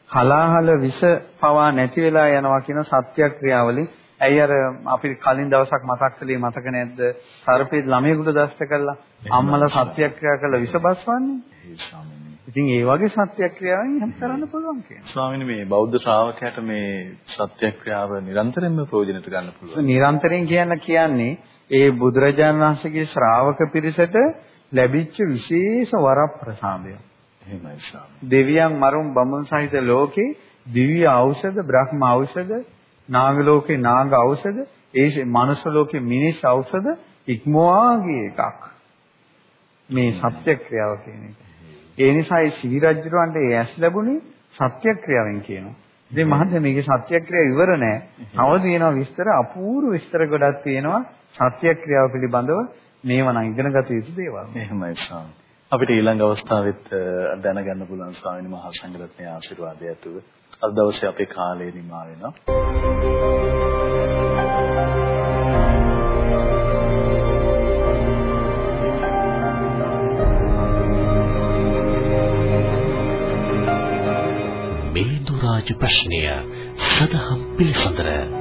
හලාහල විස පවා නැති වෙලා යනවා කියන සත්‍යක්‍රියාවලින් ඇයි අර අපි කලින් දවසක් මතක් කළේ මතක නැද්ද? සර්පේ ළමයෙකුට දෂ්ට කළා. අම්මලා සත්‍යක්‍රියා කළා විස බස්වන්නේ. ඉතින් ඒ වගේ සත්‍යක්‍රියාවෙන් හැම කරන්න පුළුවන් කියනවා. ස්වාමීනි මේ බෞද්ධ ශ්‍රාවකයාට මේ සත්‍යක්‍රියාව නිරන්තරයෙන්ම ප්‍රයෝජනට ගන්න පුළුවන්. නිරන්තරයෙන් කියන්න කියන්නේ ඒ බුදුරජාණන් වහන්සේගේ ශ්‍රාවක පිරිසට ලැබිච්ච විශේෂ වරප්‍රසාදයක්. එහෙමයි ස්වාමී. දෙවියන් මරුන් බමුණු සහිත ලෝකේ දිව්‍ය ඖෂධ, බ්‍රහ්ම ඖෂධ, නාග ලෝකේ නාග ඖෂධ, ඒ මනුෂ්‍ය ලෝකේ මිනිස් ඖෂධ ඉක්මවා ගිය එකක්. මේ සත්‍යක්‍රියාව කියන එක. ඒ නිසා ඒ සිවිරජ්ජරවන්ට ඒ ඇස් ලැබුණේ සත්‍යක්‍රියාවෙන් කියනවා. ඉතින් මහත්මයා මේකේ සත්‍යක්‍රියාව ඉවර නෑ. තව තියෙනවා විස්තර අපූර්ව විස්තර ගොඩක් තියෙනවා සත්‍යක්‍රියාව පිළිබඳව මේව නම් ඉගෙනගත යුතු දේවල්. එහෙමයි ස්වාමී. අපිට ඊළඟ අවස්ථාවෙත් දැනගන්න පුළුවන් ස්වාමීන් වහන්සේ සංඝරත්නයේ ආශිර්වාදය ඇතුව අද දවසේ අපේ කාලය නිමා වෙනවා. මේ දුරාජ ප්‍රශ්නය සදහම් පිළිසඳර.